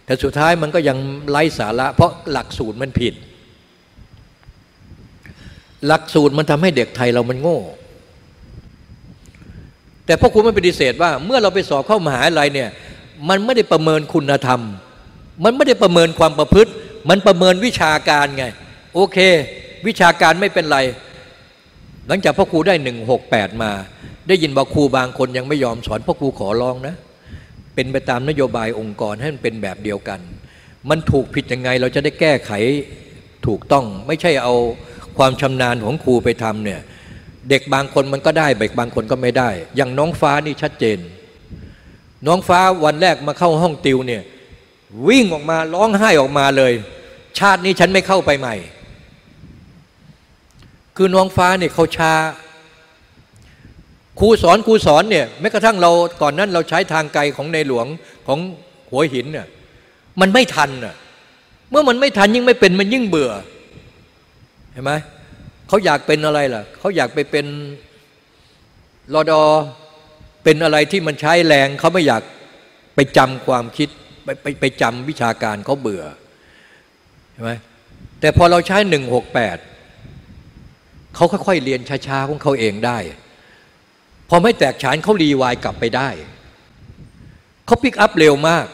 แต่สุดท้ายมันก็ยังไร้สาระ เพราะหลักสูตรมันผิด หลักสูตรมันทำให้เด็กไทยเรามันโง่ แต่พ่อครูไม่ปฏิเสธว่า เมื่อเราไปสอบเข้ามหาวิทยาลัยเนี่ย มันไม่ได้ประเมินคุณธรรม มันไม่ได้ประเมินความประพฤติ มันประเมินวิชาการไง โอเค วิชาการไม่เป็นไร หลังจากพ่อครูได้หนึ่งหกแปดมา ได้ยินบอกครูบางคนยังไม่ยอมสอนพ่อครูขอร้องนะ เป็นไปตามนโยบายองค์กรให้มันเป็นแบบเดียวกัน มันถูกผิดยังไงเราจะได้แก้ไขถูกต้อง ไม่ใช่เอาความชำนาญของครูไปทำเนี่ยเด็กบางคนมันก็ได้เด็กบางคนก็ไม่ได้ อย่างน้องฟ้านี่ชัดเจน น้องฟ้าวันแรกมาเข้าห้องติวเนี่ยวิ่งออกมาร้องไห้ออกมาเลย ชาตินี้ฉันไม่เข้าไปใหม่ คือน้องฟ้าเนี่ยเขาช้า ครูสอนครูสอนเนี่ยแม้กระทั่งเราก่อนนั้นเราใช้ทางไกลของในหลวงของหัวหินเนี่ยมันไม่ทันน่ะเมื่อมันไม่ทันยิ่งไม่เป็นมันยิ่งเบื่อเห็นไหมเขาอยากเป็นอะไรล่ะเขาอยากไปเป็นรอดอเป็นอะไรที่มันใช้แรงเขาไม่อยากไปจำความคิดไปไปไปจำวิชาการเขาเบื่อใช่ไหมแต่พอเราใช้หนึ่งหกแปดเขาค่อยๆเรียนช้าๆของเขาเองได้ พอไม่แตกฉานเขารีวายกลับไปได้ เขาพิกอัพเร็วมาก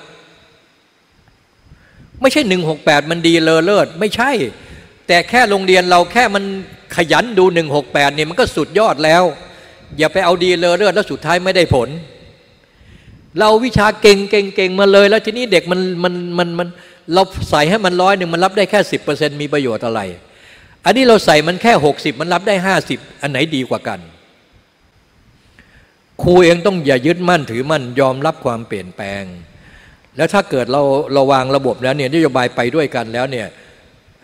ไม่ใช่หนึ่งหกแปดมันดีเลอเลิศไม่ใช่ แต่แค่โรงเรียนเราแค่มันขยันดูหนึ่งหกแปดเนี่ยมันก็สุดยอดแล้ว อย่าไปเอาดีเลอเลิศแล้วสุดท้ายไม่ได้ผล เราวิชาเก่งเก่งเก่งมาเลย แล้วทีนี้เด็กมันมันมันมันเราใส่ให้มันร้อยหนึ่งมันรับได้แค่สิบเปอร์เซ็นมีประโยชน์อะไร อันนี้เราใส่มันแค่หกสิบมันรับได้ห้าสิบอันไหนดีกว่ากัน ครูเองต้องอย่ายึดมั่นถือมั่นยอมรับความเปลี่ยนแปลง แล้วถ้าเกิดเราเราวางระบบแล้วเนี่ยนโยบายไปด้วยกันแล้วเนี่ย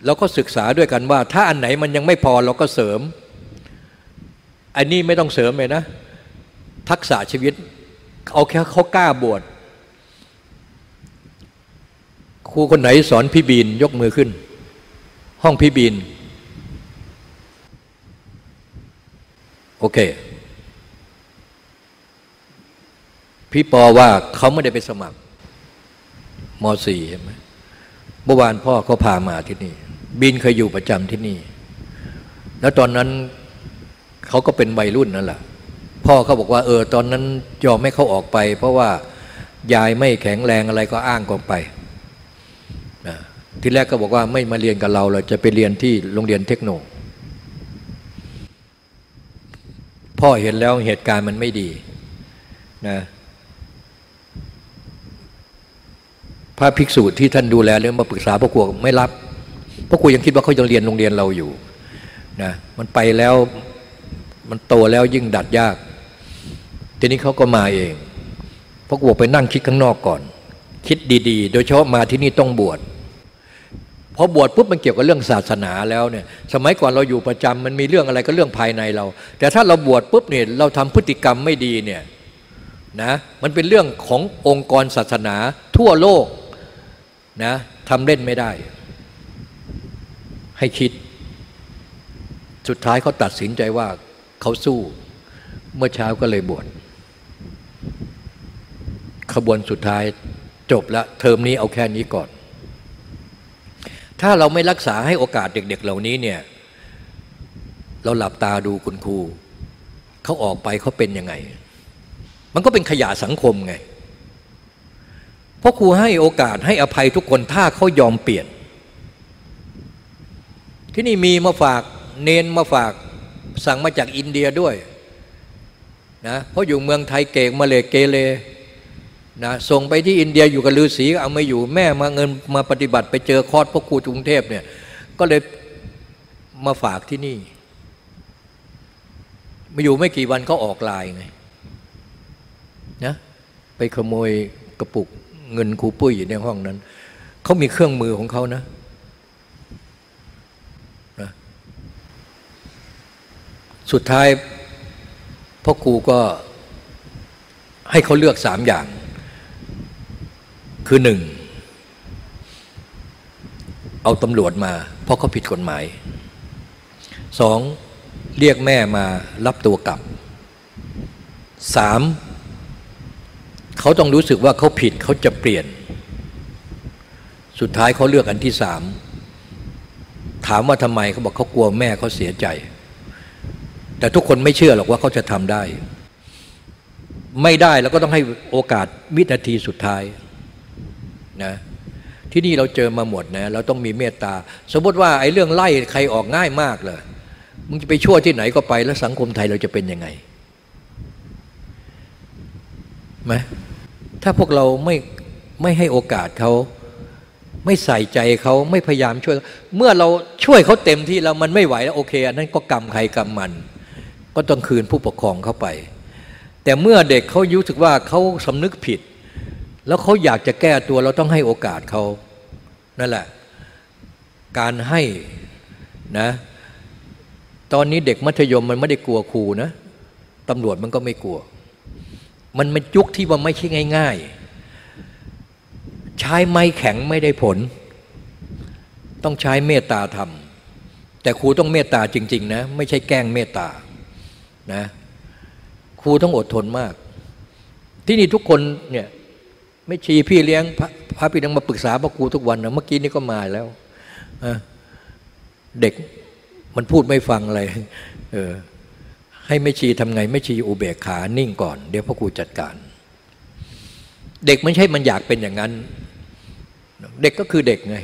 เราก็ศึกษาด้วยกันว่า ถ้าอันไหนมันยังไม่พอเราก็เสริม อันนี้ไม่ต้องเสริมเลยนะ ทักษะชีวิตเอาแค่เขากล้าบวชครูคนไหนสอนพี่บีนยกมือขึ้น ห้องพี่บีนโอเค พี่ปอว่าเขาไม่ได้ไปสมัครมสี่ใช่ไหมเมื่อวานพ่อเขาพามาที่นี่ บินเคยอยู่ประจำที่นี่ แล้วตอนนั้นเขาก็เป็นวัยรุ่นนั่นแหละพ่อเขาบอกว่าเออตอนนั้นยอมให้เขาออกไป เพราะว่ายายไม่แข็งแรงอะไรก็อ้างกองไปนะทีแรกก็บอกว่าไม่มาเรียนกับเราเราจะไปเรียนที่โรงเรียนเทคโนพ่อเห็นแล้วเหตุการณ์มันไม่ดีนะ พระภิกษุที่ท่านดูแลเรื่องมาปรึกษาพระครูไม่รับพระครูยังคิดว่าเขายังเรียนโรงเรียนเราอยู่นะมันไปแล้วมันโตแล้วยิ่งดัดยาก ทีนี้เขาก็มาเองพระครูไปนั่งคิดข้างนอกก่อน คิดดีๆ โดยเฉพาะมาที่นี่ต้องบวชพอบวชปุ๊บมันเกี่ยวกับเรื่องศาสนาแล้วเนี่ยสมัยก่อนเราอยู่ประจำมันมีเรื่องอะไรก็เรื่องภายในเรา แต่ถ้าเราบวชปุ๊บเนี่ยเราทำพฤติกรรมไม่ดีเนี่ยนะมันเป็นเรื่องขององค์กรศาสนาทั่วโลก นะทำเล่นไม่ได้ ให้คิด สุดท้ายเขาตัดสินใจว่าเขาสู้เมื่อเช้าก็เลยบวชขบวนสุดท้ายจบแล้วเทอมนี้เอาแค่นี้ก่อน ถ้าเราไม่รักษาให้โอกาสเด็ก ๆ เหล่านี้เนี่ย เราหลับตาดูคุณครูเขาออกไปเขาเป็นยังไง มันก็เป็นขยะสังคมไง เพราะครูให้โอกาสให้อภัยทุกคนถ้าเขายอมเปลี่ยน ที่นี่มีมาฝากเนนมาฝากสั่งมาจากอินเดียด้วยนะเพราะอยู่เมืองไทยเก่งมาเลยเกเรนะส่งไปที่อินเดียอยู่กับฤาษีเอาไม่อยู่แม่มาเงินมาปฏิบัติไปเจอคอร์สพ่อครูกรุงเทพเนี่ยก็เลยมาฝากที่นี่ มาอยู่ไม่กี่วันก็ออกลายไงนะไปขโมยกระปุก เงินครูปุ้ยอยู่ในห้องนั้นเขามีเครื่องมือของเขานะนะสุดท้ายพ่อครูก็ให้เขาเลือกสามอย่าง คือหนึ่งเอาตำรวจมา เพราะเขาผิดกฎหมายสองเรียกแม่มารับตัวกลับสาม เขาต้องรู้สึกว่าเขาผิดเขาจะเปลี่ยน สุดท้ายเขาเลือกอันที่สามถามว่าทำไมเขาบอกเขากลัวแม่เขาเสียใจ แต่ทุกคนไม่เชื่อหรอกว่าเขาจะทำได้ ไม่ได้แล้วก็ต้องให้โอกาสวินาทีสุดท้ายนะที่นี่เราเจอมาหมดนะเราต้องมีเมตตา สมมติว่าไอ้เรื่องไล่ใครออกง่ายมากเลยมึงจะไปชั่วที่ไหนก็ไปแล้วสังคมไทยเราจะเป็นยังไงไหม ถ้าพวกเราไม่ไม่ให้โอกาสเขาไม่ใส่ใจเขาไม่พยายามช่วย เมื่อเราช่วยเขาเต็มที่แล้วมันไม่ไหวแล้วโอเค อันนั้นก็กรรมใครกรรมมัน ก็ต้องคืนผู้ปกครองเข้าไป แต่เมื่อเด็กเขารู้สึกว่าเขาสำนึกผิด แล้วเขาอยากจะแก้ตัวเราต้องให้โอกาสเขานั่นแหละ การให้นะ ตอนนี้เด็กมัธยมมันไม่ได้กลัวครูนะตำรวจมันก็ไม่กลัว มันมันยุคที่ว่าไม่ใช่ง่าย ๆ ใช้ไม้แข็งไม่ได้ผล ต้องใช้เมตตาทำแต่ครูต้องเมตตาจริง ๆ นะ ไม่ใช่แกล้งเมตตานะครูต้องอดทนมาก ที่นี่ทุกคนเนี่ยไม่ชีพี่เลี้ยงพระพระพี่นังมาปรึกษาพระครูทุกวันนะเมื่อกี้นี้ก็มาแล้วเด็กมันพูดไม่ฟังอะไรเออ ให้ไม่ชีทำไงไม่ชีอุเบกขานิ่งก่อน เดี๋ยวพ่อครูจัดการ เด็กไม่ใช่มันอยากเป็นอย่างนั้น เด็กก็คือเด็กไง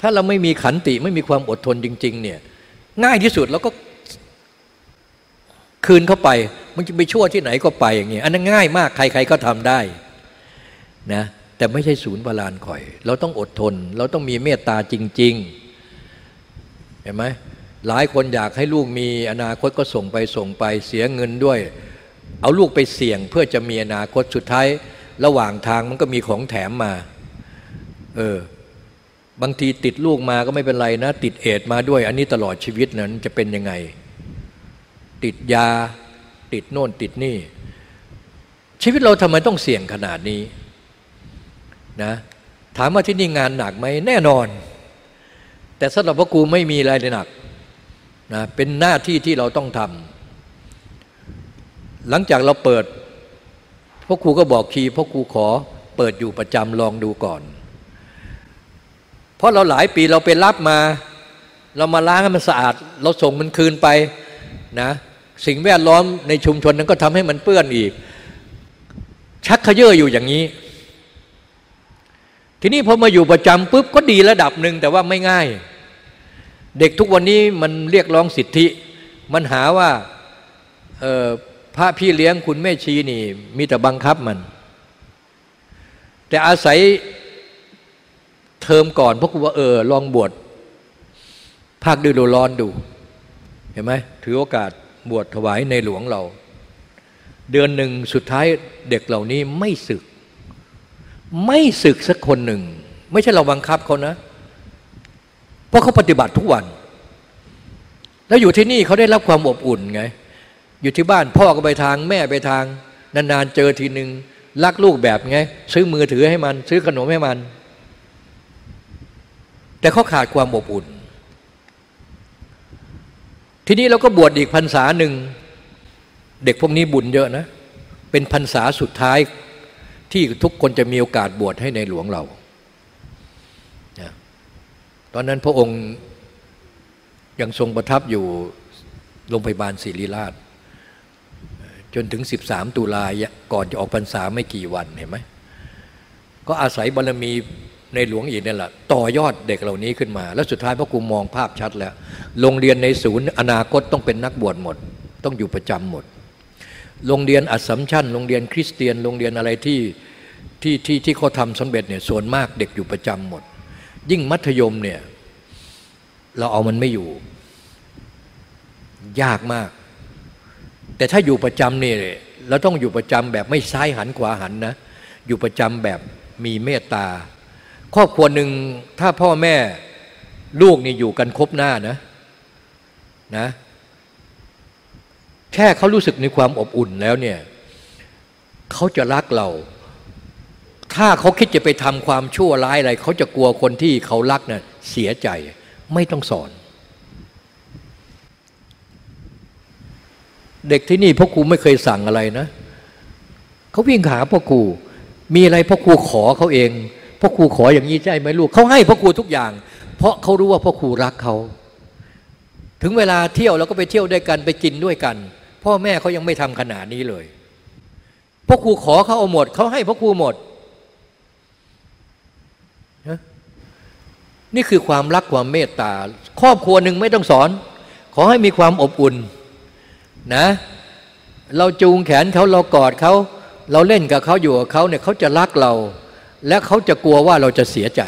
ถ้าเราไม่มีขันติไม่มีความอดทนจริง ๆ เนี่ยง่ายที่สุดเราก็คืนเข้าไป มันจะไปชั่วที่ไหนก็ไปอย่างเงี้ยอันนั้นง่ายมากใคร ๆก็ทำได้นะแต่ไม่ใช่ศูนย์บาลานคอย เราต้องอดทน เราต้องมีเมตตาจริง ๆ เห็นไหม หลายคนอยากให้ลูกมีอนาคตก็ส่งไปส่งไปเสียเงินด้วย เอาลูกไปเสี่ยงเพื่อจะมีอนาคตสุดท้าย ระหว่างทางมันก็มีของแถมมา เออบางทีติดลูกมาก็ไม่เป็นไรนะ ติดเอดมาด้วย อันนี้ตลอดชีวิตนั้นจะเป็นยังไง ติดยาติดโน่นติดนี่ ชีวิตเราทำไมต้องเสี่ยงขนาดนี้นะถามว่าที่นี่งานหนักไหมแน่นอน แต่สำหรับพระครูไม่มีอะไรหนัก นะเป็นหน้าที่ที่เราต้องทำหลังจากเราเปิดพระครูก็บอกคีพระครูขอเปิดอยู่ประจำลองดูก่อน เพราะเราหลายปีเราไปรับมา เรามาล้างให้มันสะอาด เราส่งมันคืนไปนะสิ่งแวดล้อมในชุมชนนั้นก็ทำให้มันเปื้อนอีก ชักขยเยออยู่อย่างนี้ ทีนี้พอมาอยู่ประจำปุ๊บก็ดีระดับหนึ่งแต่ว่าไม่ง่าย เด็กทุกวันนี้มันเรียกร้องสิทธิ มันหาว่าพระพี่เลี้ยงคุณแม่ชีนี่ มีแต่บังคับมัน แต่อาศัยเทอมก่อนพราะกูว่าเออลองบวชภาคดูร้อนดู เห็นไหมถือโอกาสบวชถวายในหลวงเรา เดือนหนึ่งสุดท้ายเด็กเหล่านี้ไม่ศึก ไม่ศึกสักคนหนึ่ง ไม่ใช่เราบังคับเขานะ เพราะเขาปฏิบัติทุกวัน แล้วอยู่ที่นี่เขาได้รับความอบอุ่นไง อยู่ที่บ้านพ่อก็ไปทางแม่ไปทาง นานๆเจอทีหนึ่งรักลูกแบบไง ซื้อมือถือให้มัน ซื้อขนมให้มัน แต่เขาขาดความอบอุ่น ทีนี้เราก็บวชอีกพรรษาหนึ่ง เด็กพวกนี้บุญเยอะนะ เป็นพรรษาสุดท้ายที่ทุกคนจะมีโอกาสบวชให้ในหลวงเรา ตอนนั้นพระองค์ยังทรงประทับอยู่โรงพยาบาลศิริราช จนถึง 13 ตุลาก่อนจะออกพรรษาไม่กี่วันเห็นไหมก็อาศัยบารรมีในหลวงอีกนี่แหละต่อยอดเด็กเหล่านี้ขึ้นมา แล้วสุดท้ายพระครูมองภาพชัดแล้ว โรงเรียนในศูนย์อนาคตต้องเป็นนักบวชหมด ต้องอยู่ประจำหมด โรงเรียนอัสมชัญโรงเรียนคริสเตียน โรงเรียนอะไรที่ที่ที่ที่เขาทำสำเร็จเนี่ยส่วนมากเด็กอยู่ประจำหมด ยิ่งมัธยมเนี่ย เราเอามันไม่อยู่ ยากมาก แต่ถ้าอยู่ประจำเนี่ยเราต้องอยู่ประจำแบบไม่ซ้ายหันขวาหันนะ อยู่ประจำแบบมีเมตตา ครอบครัวหนึ่งถ้าพ่อแม่ลูกนี่อยู่กันครบหน้านะนะแค่เขารู้สึกในความอบอุ่นแล้วเนี่ยเขาจะรักเรา ถ้าเขาคิดจะไปทำความชั่วร้ายอะไรเขาจะกลัวคนที่เขารักเนะ่ยเสียใจไม่ต้องสอน เด็กที่นี่พ่อครูไม่เคยสั่งอะไรนะเขาวิ่งหาพ่อครูมีอะไรพ่อครูขอเขาเองพ่อครูขออย่างนี้ใจไหมลูกเขาให้พ่อครูทุกอย่าง เพราะเขารู้ว่าพ่อครูรักเขาถึงเวลาเที่ยวเราก็ไปเที่ยวด้วยกันไปกินด้วยกัน พ่อแม่เขายังไม่ทำขนาดนี้เลยพ่อครูขอเขาเอาหมดเขาให้พ่อครูหมด นี่คือความรักความเมตตา ครอบครัวหนึ่งไม่ต้องสอน ขอให้มีความอบอุ่นนะ เราจูงแขนเขาเรากอดเขา เราเล่นกับเขาอยู่กับเขาเนี่ยเขาจะรักเรา และเขาจะกลัวว่าเราจะเสียใจ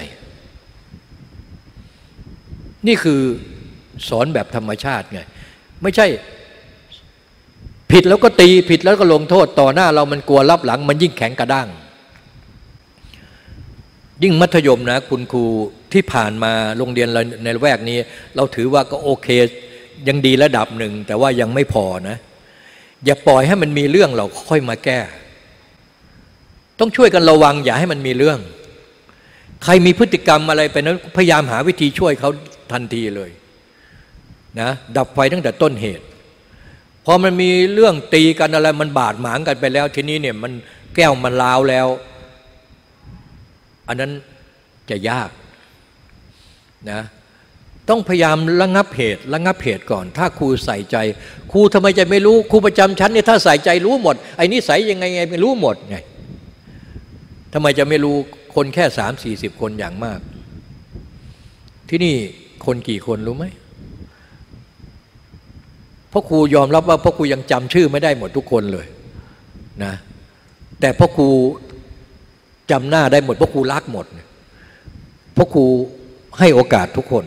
นี่คือสอนแบบธรรมชาติไง ไม่ใช่ ผิดแล้วก็ตีผิดแล้วก็ลงโทษต่อหน้าเรามันกลัวรับหลัง มันยิ่งแข็งกระด้าง ยิ่งมัธยมนะคุณครูที่ผ่านมาโรงเรียนในแวกนี้ เราถือว่าก็โอเค ยังดีระดับหนึ่ง แต่ว่ายังไม่พอนะ อย่าปล่อยให้มันมีเรื่องเราค่อยมาแก้ ต้องช่วยกันระวัง อย่าให้มันมีเรื่อง ใครมีพฤติกรรมอะไรไปนั้นพยายามหาวิธีช่วยเขาทันทีเลยนะดับไฟตั้งแต่ต้นเหตุพอมันมีเรื่องตีกันอะไรมันบาดหมางกันไปแล้ว ทีนี้เนี่ยมันแก้วมันลาวแล้ว อันนั้นจะยากนะต้องพยายามระงับเหตุระงับเหตุก่อน ถ้าครูใส่ใจ ครูทำไมจะไม่รู้ครูประจำชั้นเนี่ยถ้าใส่ใจรู้หมดไอ้นี่ใส่ยังไงไงไม่รู้หมดไงทำไมจะไม่รู้คนแค่สามสี่สิบคนอย่างมาก ที่นี่คนกี่คนรู้ไหมพ่อครูยอมรับว่าพ่อครูยังจำชื่อไม่ได้หมดทุกคนเลยนะแต่พ่อครู จำหน้าได้หมดพ่อครูรักหมดพ่อครูให้โอกาสทุกคน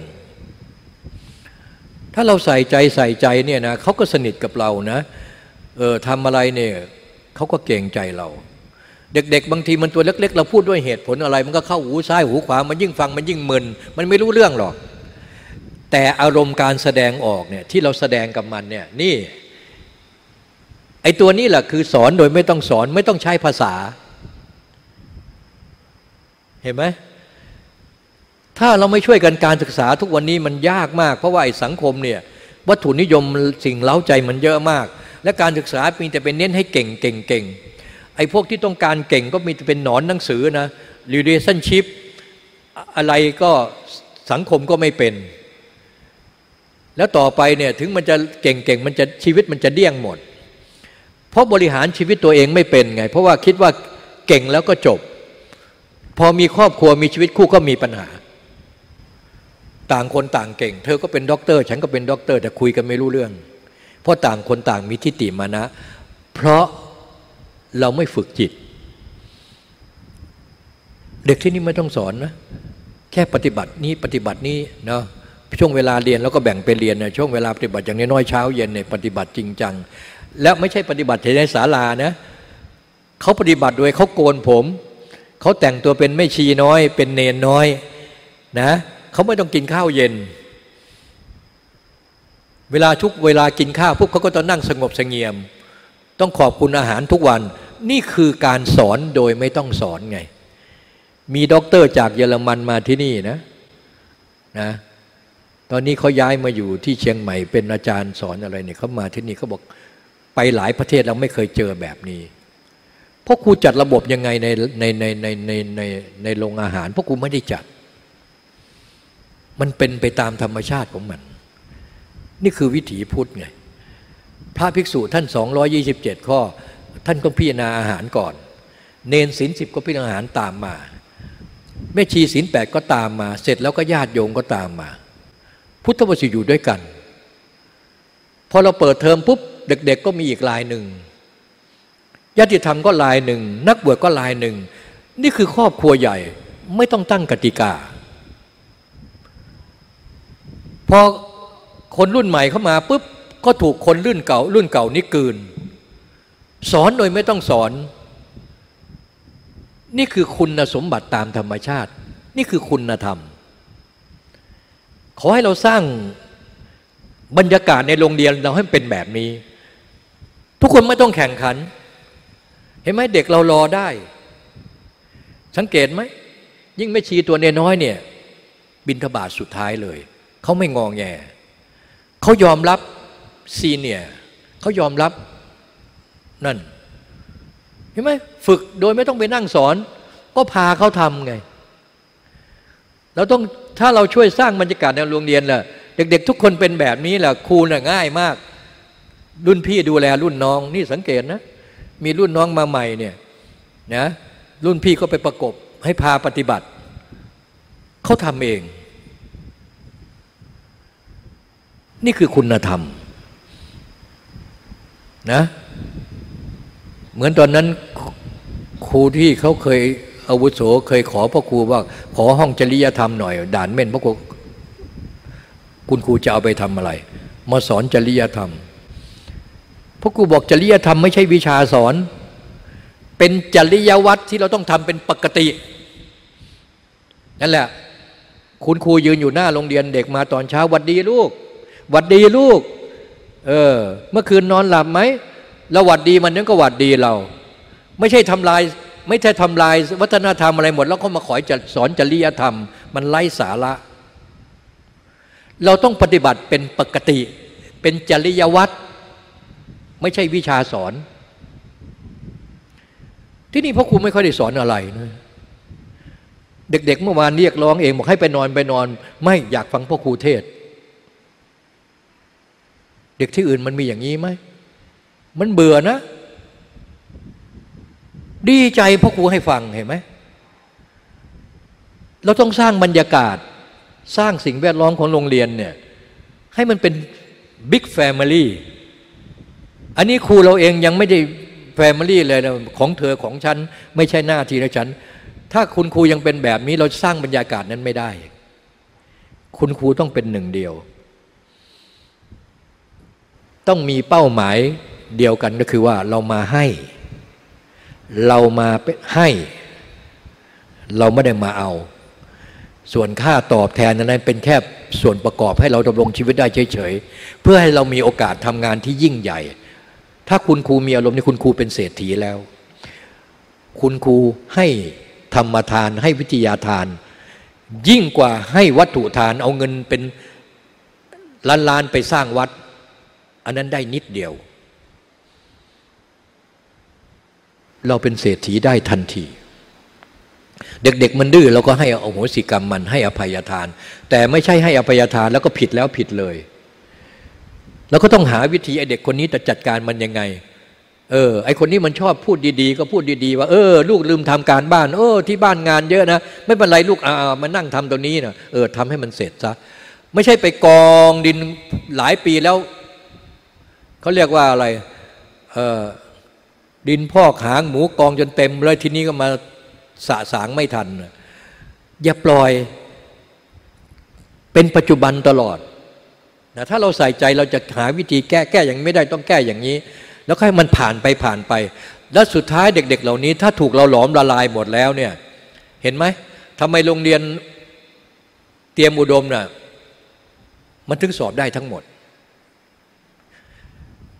ถ้าเราใส่ใจใส่ใจเนี่ยนะเขาก็สนิทกับเรานะเออทำอะไรเนี่ยเขาก็เก่งใจเรา เด็ก ๆ บางทีมันตัวเล็ก ๆ เราพูดด้วยเหตุผลอะไร มันก็เข้าหูซ้ายหูขวามันยิ่งฟังมันยิ่งมึนมันไม่รู้เรื่องหรอก แต่อารมณ์การแสดงออกเนี่ยที่เราแสดงกับมันเนี่ยนี่ไอตัวนี้แหละคือสอนโดยไม่ต้องสอนไม่ต้องใช้ภาษา เห็นไหมถ้าเราไม่ช่วยกันการศึกษาทุกวันนี้มันยากมาก เพราะว่าไอ้สังคมเนี่ยวัตถุนิยมสิ่งเล้าใจมันเยอะมาก และการศึกษามีแต่เป็นเน้นให้เก่งเก่งเก่งไอ้พวกที่ต้องการเก่งก็มีแต่เป็นหนอนหนังสือนะ relationship อะไรก็สังคมก็ไม่เป็น แล้วต่อไปเนี่ยถึงมันจะเก่งๆมันจะชีวิตมันจะเดี่ยงหมด เพราะบริหารชีวิตตัวเองไม่เป็นไง เพราะว่าคิดว่าเก่งแล้วก็จบ พอมีครอบครัวมีชีวิตคู่ก็มีปัญหา ต่างคนต่างเก่ง เธอก็เป็นด็อกเตอร์ ฉันก็เป็นด็อกเตอร์ แต่คุยกันไม่รู้เรื่อง เพราะต่างคนต่างมีทิฏฐิมานะ เพราะเราไม่ฝึกจิต เด็กที่นี่ไม่ต้องสอนนะ แค่ปฏิบัตินี้ปฏิบัตินี้เนาะช่วงเวลาเรียนแล้วก็แบ่งไปเรียนนะช่วงเวลาปฏิบัติอย่างน้อยเช้าเย็นเนี่ยปฏิบัติจริงจัง แล้วไม่ใช่ปฏิบัติในศาลานะเขาปฏิบัติโดยเขาโกนผม เขาแต่งตัวเป็นแม่ชีน้อย เป็นเณรน้อยนะเขาไม่ต้องกินข้าวเย็น เวลาทุกเวลากินข้าวปุ๊บเขาก็ต้องนั่งสงบเสงี่ยม ต้องขอบคุณอาหารทุกวัน นี่คือการสอนโดยไม่ต้องสอนไง มีด็อกเตอร์จากเยอรมันมาที่นี่นะนะตอนนี้เขาย้ายมาอยู่ที่เชียงใหม่เป็นอาจารย์สอนอะไรเนี่ยเขามาที่นี่เขาบอกไปหลายประเทศเราไม่เคยเจอแบบนี้ พราะครูจัดระบบยังไงในในในในในในในโรงอาหารพราะครูไม่ได้จัด มันเป็นไปตามธรรมชาติของมัน นี่คือวิถีพุทธไง พระภิกษุท่าน 227 ข้อ ท่านก็พิจารณาอาหารก่อน เนนศีลสิบก็พิจารณาอาหารตามมาแม่ชีศีลแปดก็ตามมา เสร็จแล้วก็ญาติโยมก็ตามมา พุทธบริษัทอยู่ด้วยกัน พอเราเปิดเทอมปุ๊บเด็ก ๆ ก็มีอีกลายหนึ่ง ญาติธรรมก็ลายหนึ่ง นักบวชก็ลายหนึ่ง นี่คือครอบครัวใหญ่ไม่ต้องตั้งกติกาพอคนรุ่นใหม่เข้ามาปุ๊บก็ถูกคนรุ่นเก่า รุ่นเก่านี่กืน สอนโดยไม่ต้องสอน นี่คือคุณสมบัติตามธรรมชาติ นี่คือคุณธรรม ขอให้เราสร้างบรรยากาศในโรงเรียนเราให้เป็นแบบนี้ ทุกคนไม่ต้องแข่งขัน เห็นไหมเด็กเรารอได้ สังเกตไหม ยิ่งไม่ชีตัวน้อยเนี่ย บินทบาทสุดท้ายเลย เขาไม่งองแงเขายอมรับซีเนียเขายอมรับนั่น เห็นไหมฝึกโดยไม่ต้องไปนั่งสอน ก็พาเขาทำไง เราต้องถ้าเราช่วยสร้างบรรยากาศในโรงเรียนล่ะเด็ก ๆ ทุกคนเป็นแบบนี้แหละครูน่ะง่ายมาก รุ่นพี่ดูแลรุ่นน้องนี่สังเกตนะ มีรุ่นน้องมาใหม่เนี่ยนะรุ่นพี่ก็ไปประกบให้พาปฏิบัติ เขาทำเอง นี่คือคุณธรรมนะเหมือนตอนนั้นครูที่เขาเคยอาวุโสเคยขอพ่อครูว่า ขอห้องจริยธรรมหน่อย ด่านเม่นพ่อครูคุณครูจะเอาไปทำอะไร มาสอนจริยธรรม พ่อครูบอกจริยธรรมไม่ใช่วิชาสอน เป็นจริยวัตรที่เราต้องทำเป็นปกตินั่นแหละ คุณครูยืนอยู่หน้าโรงเรียนเด็กมาตอนเช้าวัดดีลูกวัดดีลูก เออ เมื่อคืนนอนหลับไหมเราวัดดีมันนั้นก็วัดดีเรา ไม่ใช่ทำลาย ไม่ใช่ทำลายวัฒนธรรมอะไรหมด แล้วก็มาขอยจะสอนจริยธรรม มันไร้สาระ เราต้องปฏิบัติเป็นปกติ เป็นจริยวัตร ไม่ใช่วิชาสอน ที่นี่พ่อครูไม่ค่อยได้สอนอะไรนะเด็ก ๆ เมื่อวานเรียกร้องเองบอกให้ไปนอนไปนอน ไม่อยากฟังพ่อครูเทศ เด็กที่อื่นมันมีอย่างนี้ไหมมันเบื่อนะ ดีใจพ่อครูให้ฟังเห็นไหมเราต้องสร้างบรรยากาศสร้างสิ่งแวดล้อมของโรงเรียนเนี่ยให้มันเป็นบิ๊กแฟมิลี่ อันนี้ครูเราเองยังไม่ได้แฟมิลี่เลยนะของเธอของฉัน ไม่ใช่หน้าที่ของฉัน ถ้าคุณครูยังเป็นแบบนี้เราสร้างบรรยากาศนั้นไม่ได้ คุณครูต้องเป็นหนึ่งเดียว ต้องมีเป้าหมายเดียวกันก็คือว่าเรามาให้ เรามาให้ เราไม่ได้มาเอา ส่วนค่าตอบแทนนั้นเป็นแค่ส่วนประกอบให้เราดำรงชีวิตได้เฉยๆเพื่อให้เรามีโอกาสทำงานที่ยิ่งใหญ่ ถ้าคุณครูมีอารมณ์นี่คุณครูเป็นเศรษฐีแล้ว คุณครูให้ธรรมทานให้วิทยาทาน ยิ่งกว่าให้วัตถุทานเอาเงินเป็นล้านๆไปสร้างวัด อันนั้นได้นิดเดียว เราเป็นเศรษฐีได้ทันที เด็กๆมันดื้อเราก็ให้อโหสิกรรมมันให้อภัยทาน แต่ไม่ใช่ให้อภัยทานแล้วก็ผิดแล้วผิดเลย เราก็ต้องหาวิธีไอเด็กคนนี้จะจัดการมันยังไง เออ ไอคนนี้มันชอบพูดดีๆ ก็พูดดีๆ ว่าเออ ลูกลืมทำการบ้าน เออ ที่บ้านงานเยอะนะ ไม่เป็นไรลูกอ่ามานั่งทำตัวนี้นะเออทำให้มันเสร็จซะไม่ใช่ไปกองดินหลายปีแล้วเขาเรียกว่าอะไรเออดินพอกหางหมูกองจนเต็มเลยทีนี้ก็มาสะสางไม่ทัน อย่าปล่อย เป็นปัจจุบันตลอด นะถ้าเราใส่ใจเราจะหาวิธีแก้แก้อย่างไม่ได้ต้องแก้อย่างนี้ แล้วให้มันผ่านไปผ่านไป แล้วสุดท้ายเด็ก ๆ เหล่านี้ ถ้าถูกเราหลอมละลายหมดแล้วเนี่ยเห็นไหมทำไมโรงเรียนเตรียมอุดมนะ่ะมันถึงสอบได้ทั้งหมด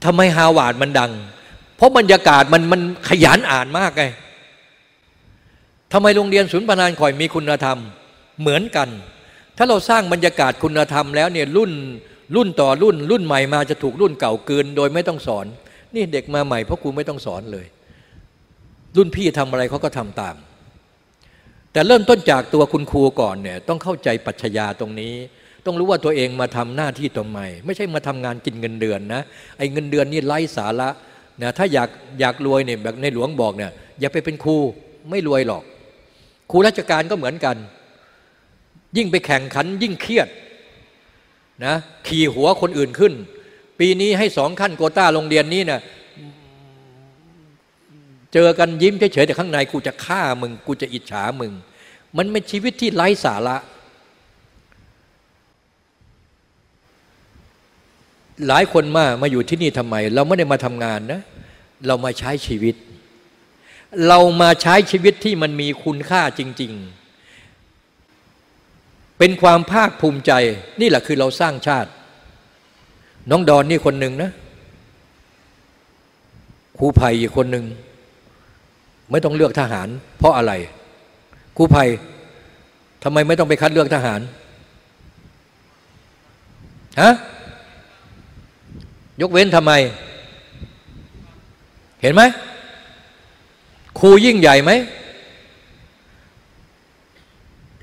ทำไมฮาวาดมันดัง เพราะบรรยากาศมันมันขยันอ่านมากไงทำไมโรงเรียนศูนย์ปนานคอยมีคุณธรรมเหมือนกัน ถ้าเราสร้างบรรยากาศคุณธรรมแล้วเนี่ยรุ่น รุ่นต่อรุ่น รุ่นใหม่มาจะถูกรุ่นเก่าเกิน โดยไม่ต้องสอน นี่เด็กมาใหม่เพราะครูไม่ต้องสอนเลย รุ่นพี่ทำอะไรเขาก็ทำตาม แต่เริ่มต้นจากตัวคุณครูก่อนเนี่ยต้องเข้าใจปัจฉญาตรงนี้ ต้องรู้ว่าตัวเองมาทำหน้าที่ตรงใหม่ไม่ใช่มาทำงานกินเงินเดือนนะไอ้เงินเดือนนี่ไร้สาระนะถ้าอยากอยากรวยเนี่ยแบบในหลวงบอกเนี่ยอย่าไปเป็นครูไม่รวยหรอก ครูราชการก็เหมือนกัน ยิ่งไปแข่งขันยิ่งเครียด นะขี่หัวคนอื่นขึ้น ปีนี้ให้สองขั้นโกต้าโรงเรียนนี้นะเจอกันยิ้มเฉยๆแต่ข้างในกูจะฆ่ามึง กูจะอิจฉามึง มันเป็นชีวิตที่ไร้สาระ หลายคนมามาอยู่ที่นี่ทำไม เราไม่ได้มาทำงานนะ เรามาใช้ชีวิต เรามาใช้ชีวิตที่มันมีคุณค่าจริง ๆ เป็นความภาคภูมิใจ นี่แหละคือเราสร้างชาติ น้องดอนนี่คนหนึ่งนะครูภัยอีกคนหนึ่งไม่ต้องเลือกทหาร เพราะอะไรครูภัยทำไมไม่ต้องไปคัดเลือกทหารฮะยกเว้นทำไม เห็นไหมครูยิ่งใหญ่ไหม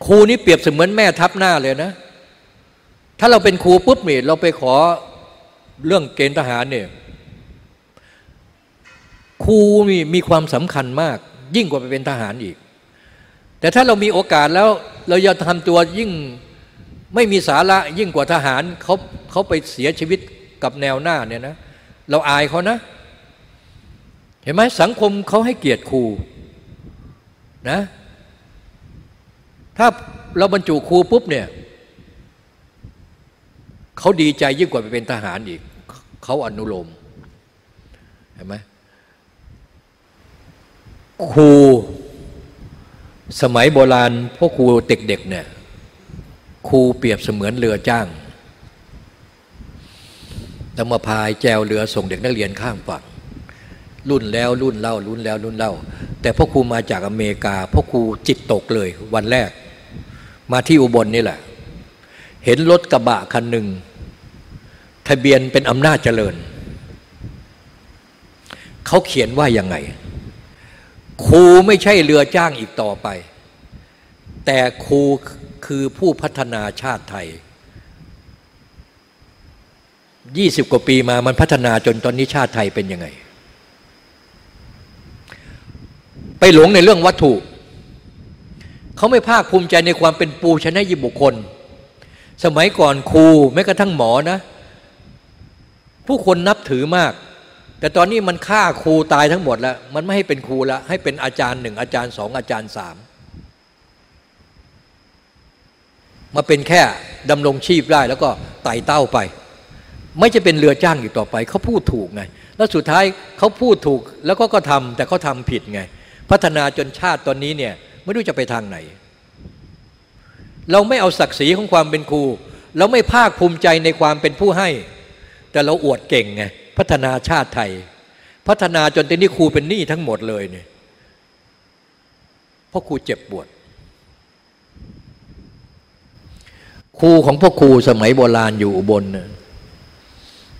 ครูนี่เปรียบเสมือนแม่ทัพหน้าเลยนะ ถ้าเราเป็นครูปุ๊บเนี่ยเราไปขอเรื่องเกณฑ์ทหารเนี่ยครูมีมีความสำคัญมาก ยิ่งกว่าไปเป็นทหารอีก แต่ถ้าเรามีโอกาสแล้วเราจะทำตัวยิ่งไม่มีสาระยิ่งกว่าทหารเขาเขาไปเสียชีวิตกับแนวหน้าเนี่ยนะ เราอายเขานะ เห็นไหมสังคมเขาให้เกียรติครูนะ ถ้าเราบรรจุครูปุ๊บเนี่ยเขาดีใจยิ่งกว่าไปเป็นทหารอีกเขาอนุโลมเห็นไหมครูสมัยโบราณพวกครูเด็กๆเนี่ยครูเปรียบเสมือนเรือจ้างต้มาพายแจวเรือส่งเด็กนักเรียนข้ามฝั่งรุ่นแล้วรุ่นเล่ารุ่นแล้วรุ่นเล่า แต่พ่อครูมาจากอเมริกาพ่อครูจิตตกเลยวันแรก มาที่อุบลนนี่แหละ เห็นรถกระบะคันหนึ่ง ทะเบียนเป็นอำนาจเจริญ เขาเขียนว่ายังไง ครูไม่ใช่เรือจ้างอีกต่อไป แต่ครูคือผู้พัฒนาชาติไทยยี่สิบกว่าปีมามันพัฒนาจนตอนนี้ชาติไทยเป็นยังไง ไปหลงในเรื่องวัตถุ เขาไม่ภาคภูมิใจในความเป็นปูชนะยิบุคคล สมัยก่อนครูแม้กระทั่งหมอนะ ผู้คนนับถือมาก แต่ตอนนี้มันฆ่าครูตายทั้งหมดแล้ว มันไม่ให้เป็นครูแล้วให้เป็นอาจารย์หนึ่งอาจารย์สองอาจารย์สามมาเป็นแค่ดำรงชีพได้แล้วก็ไต่เต้าไป ไม่จะเป็นเรือจ้างอยู่ต่อไป เขาพูดถูกไง แล้วสุดท้ายเขาพูดถูกแล้วก็ก็ทำแต่เขาทาผิดไง พัฒนาจนชาติตอนนี้เนี่ย ไม่รู้จะไปทางไหน เราไม่เอาศักดิ์ศรีของความเป็นครู เราไม่ภาคภูมิใจในความเป็นผู้ให้ แต่เราอวดเก่งไงพัฒนาชาติไทย พัฒนาจนตอนนี้ครูเป็นหนี้ทั้งหมดเลยเนี่ยเพราะครูเจ็บปวดครูของพ่อครูสมัยโบราณอยู่อุบลเนี่ย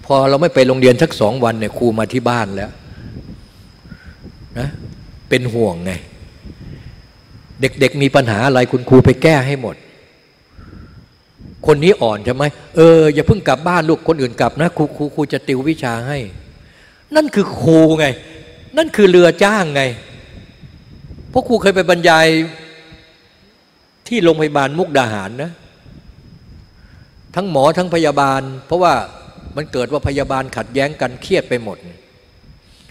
พอเราไม่ไปโรงเรียนสักสองวันเนี่ยครูมาที่บ้านแล้วนะเป็นห่วงไง เด็กๆมีปัญหาอะไรคุณครูไปแก้ให้หมด คนนี้อ่อนใช่ไหมเอออย่าเพิ่งกลับบ้านลูกคนอื่นกลับนะครูครูครูจะติววิชาให้ นั่นคือครูไง นั่นคือเรือจ้างไงเพราะครูเคยไปบรรยายที่โรงพยาบาลมุกดาหารนะ ทั้งหมอทั้งพยาบาล เพราะว่ามันเกิดว่าพยาบาลขัดแย้งกันเครียดไปหมด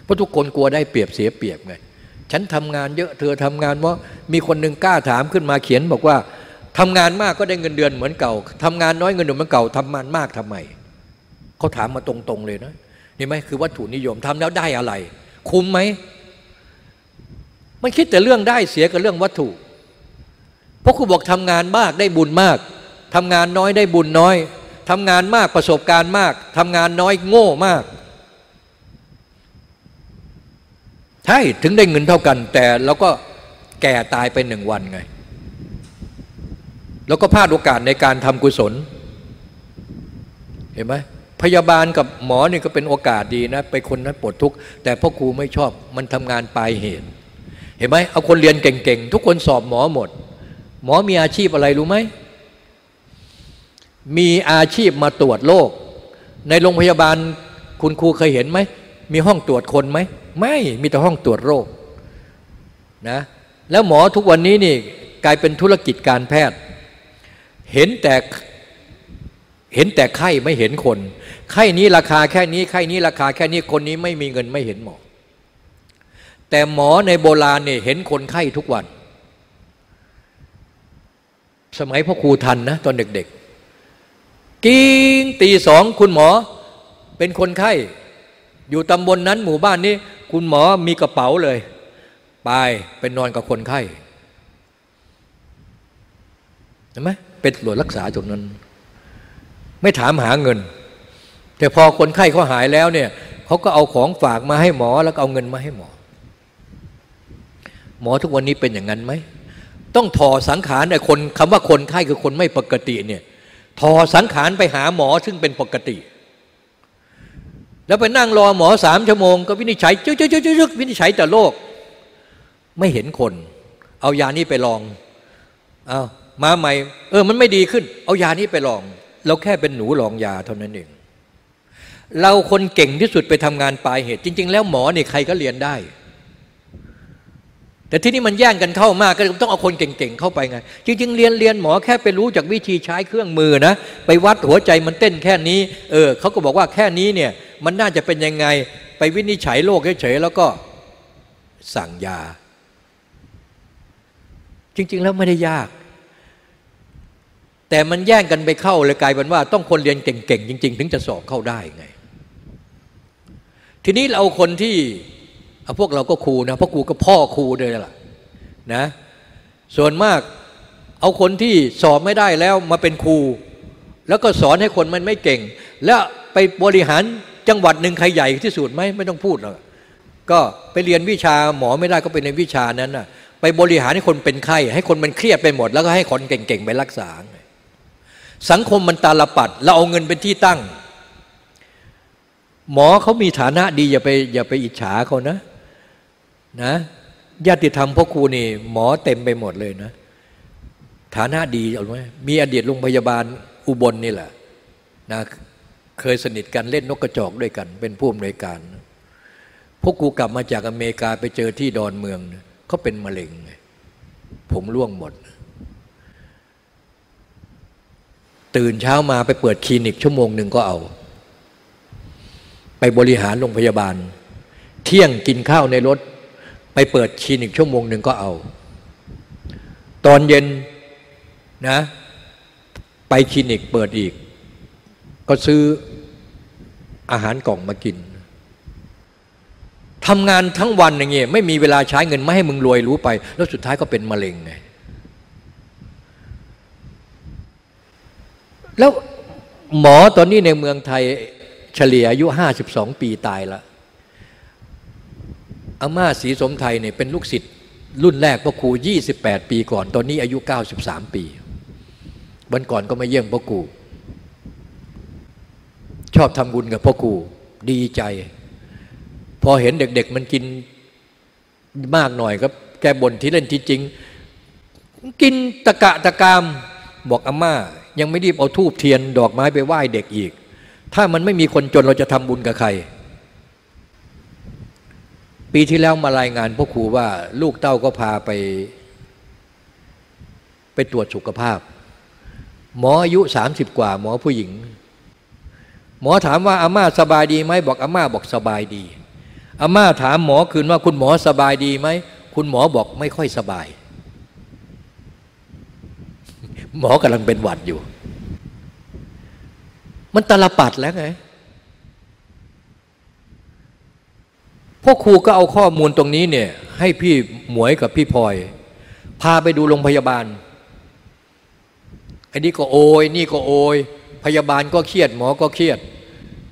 เพราะทุกคนกลัวได้เปรียบเสียเปรียบไง ฉันทำงานเยอะเธอทำงานว่ามีคนหนึ่งกล้าถามขึ้นมาเขียนบอกว่าทำงานมากก็ได้เงินเดือนเหมือนเก่าทำงานน้อยเงินเดือนเหมือนเก่าทำงานมากทำไมเขาถามมาตรงๆเลยนะนี่ไหมคือวัตถุนิยมทำแล้วได้อะไร คุ้มไหมมันคิดแต่เรื่องได้เสียกับเรื่องวัตถุ เพราะครูบอกทำงานมากได้บุญมากทำงานน้อยได้บุญน้อยทำงานมากประสบการณ์มากทำงานน้อยโง่มาก ใช่ถึงได้เงินเท่ากัน แต่เราก็แก่ตายไปหนึ่งวันไง แล้วก็พลาดโอกาสในการทำกุศล เห็นไหมพยาบาลกับหมอนี่ก็เป็นโอกาสดีนะ ไปคนนั้นปวดทุกข์แต่พ่อครูไม่ชอบมันทำงานปลายเหตุ เห็นไหมเอาคนเรียนเก่งๆ ทุกคนสอบหมอหมด หมอมีอาชีพอะไรรู้ไหม มีอาชีพมาตรวจโรคในโรงพยาบาลคุณครูเคยเห็นไหม มีห้องตรวจคนไหม ไม่มีแต่ห้องตรวจโรคนะแล้วหมอทุกวันนี้นี่กลายเป็นธุรกิจการแพทย์ เห็นแต่เห็นแต่ไข้ไม่เห็นคน ไข้นี้ราคาแค่นี้ไข้นี้ราคาแค่นี้คนนี้ไม่มีเงินไม่เห็นหมอ แต่หมอในโบราณเนี่ยเห็นคนไข้ทุกวัน สมัยพ่อครูทันนะตอนเด็กๆกิ้งตีสองคุณหมอเป็นคนไข้ อยู่ตำบลนนั้นหมู่บ้านนี้ คุณหมอมีกระเป๋าเลย ไปเป็นนอนกับคนไข้เห็นไหมเป็นตรวจรักษาจุดนั้น ไม่ถามหาเงิน แต่พอคนไข้เขาหายแล้วเนี่ยเขาก็เอาของฝากมาให้หมอแล้วก็เอาเงินมาให้หมอ หมอทุกวันนี้เป็นอย่างนั้นไหมต้องถอสังขารไอ้คนคำว่าคนไข้คือคนไม่ปกติเนี่ยถอสังขารไปหาหมอซึ่งเป็นปกติ แล้วไปนั่งรอหมอสามชั่วโมงก็วินิจฉัยจึ๊กจึ๊กจึ๊กจึ๊กวินิจฉัยแต่โรคไม่เห็นคน เอายานี้ไปลองเอามาใหม่ เออมันไม่ดีขึ้น เอายานี้ไปลอง เราแค่เป็นหนูลองยาเท่านั้นเอง เราคนเก่งที่สุดไปทำงานปลายเหตุ จริง ๆ แล้วหมอเนี่ยใครก็เรียนได้ แต่ที่นี่มันแย่งกันเข้ามากก็ต้องเอาคนเก่งๆเข้าไปไง จริง ๆ เรียนเรียนหมอแค่ไปรู้จากวิธีใช้เครื่องมือนะ ไปวัดหัวใจมันเต้นแค่นี้เออเขาก็บอกว่าแค่นี้เนี่ยมันน่าจะเป็นยังไงไปวินิจฉัยโรคเฉยๆแล้วก็สั่งยา จริง ๆ แล้วไม่ได้ยาก แต่มันแย่งกันไปเข้าเลยกลายเป็นว่า ต้องคนเรียนเก่งๆจริง ๆ ถึงจะสอบเข้าได้ไง ทีนี้เราคนที่ พวกเราก็ครูนะเพราะครูก็พ่อครูเลยล่ะนะส่วนมากเอาคนที่สอบไม่ได้แล้วมาเป็นครู แล้วก็สอนให้คนมันไม่เก่ง แล้วไปบริหารจังหวัดหนึ่งใครใหญ่ที่สุดไหมไม่ต้องพูดหรอกก็ไปเรียนวิชาหมอไม่ได้ก็ไปเรียนวิชานั้นนะไปบริหารให้คนเป็นไข้ ให้คนมันเครียดไปหมด แล้วก็ให้คนเก่งๆไปรักษา สังคมมันตาลปัดเราเอาเงินเป็นที่ตั้ง หมอเขามีฐานะดีอย่าไปอย่าไปอิจฉาเขานะ นะญาติธรรมพ่อครูนี่ หมอเต็มไปหมดเลยนะ ฐานะดีเอาไหมมีอดีตโรงพยาบาลอุบลนี่แหละนะเคยสนิทกันเล่นนกกระจอกด้วยกัน เป็นผู้อำนวยการพวกกูกลับมาจากอเมริกาไปเจอที่ดอนเมืองเขาเป็นมะเร็ง ผมร่วงหมด ตื่นเช้ามาไปเปิดคลินิกชั่วโมงหนึ่งก็เอา ไปบริหารโรงพยาบาล เที่ยงกินข้าวในรถ ไปเปิดคลินิกชั่วโมงหนึ่งก็เอา ตอนเย็นนะไปคลินิกเปิดอีก ก็ซื้ออาหารกล่องมากินทำงานทั้งวันอย่างเงี้ยไม่มีเวลาใช้เงินไม่ให้มึงรวยรู้ไป แล้วสุดท้ายก็เป็นมะเร็งไงแล้วหมอตอนนี้ในเมืองไทยเฉลี่ยอายุห้าสิบสองปีตายละ อาม่าศรีสมไทยเนี่ยเป็นลูกศิษย์รุ่นแรกพ่อครู 28 ปีก่อน ตอนนี้อายุ 93 ปี วันก่อนก็มาเยี่ยมพ่อครู ชอบทำบุญกับพ่อครู ดีใจ พอเห็นเด็ก ๆ มันกินมากหน่อยก็แกบ่นที่เล่นที่จริง กินตะกะตะกามบอกอาม่า ยังไม่รีบเอาทูบเทียนดอกไม้ไปไหว้เด็กอีก ถ้ามันไม่มีคนจนเราจะทำบุญกับใคร ปีที่แล้วมารายงานพ่อครูว่าลูกเต้าก็พาไป ไปตรวจสุขภาพ หมออายุสามสิบกว่า หมอผู้หญิง หมอถามว่าอาม่าสบายดีไหมบอกอาม่าบอกสบายดีอาม่าถามหมอคืนว่าคุณหมอสบายดีไหมคุณหมอบอกไม่ค่อยสบาย หมอกำลังเป็นหวัดอยู่ มันตลปัดแล้วไง พ่อครูก็เอาข้อมูลตรงนี้เนี่ย ให้พี่หมวยกับพี่พลอย พาไปดูโรงพยาบาลอันนี้ก็โอยนี่ก็โอยพยาบาลก็เครียดหมอก็เครียด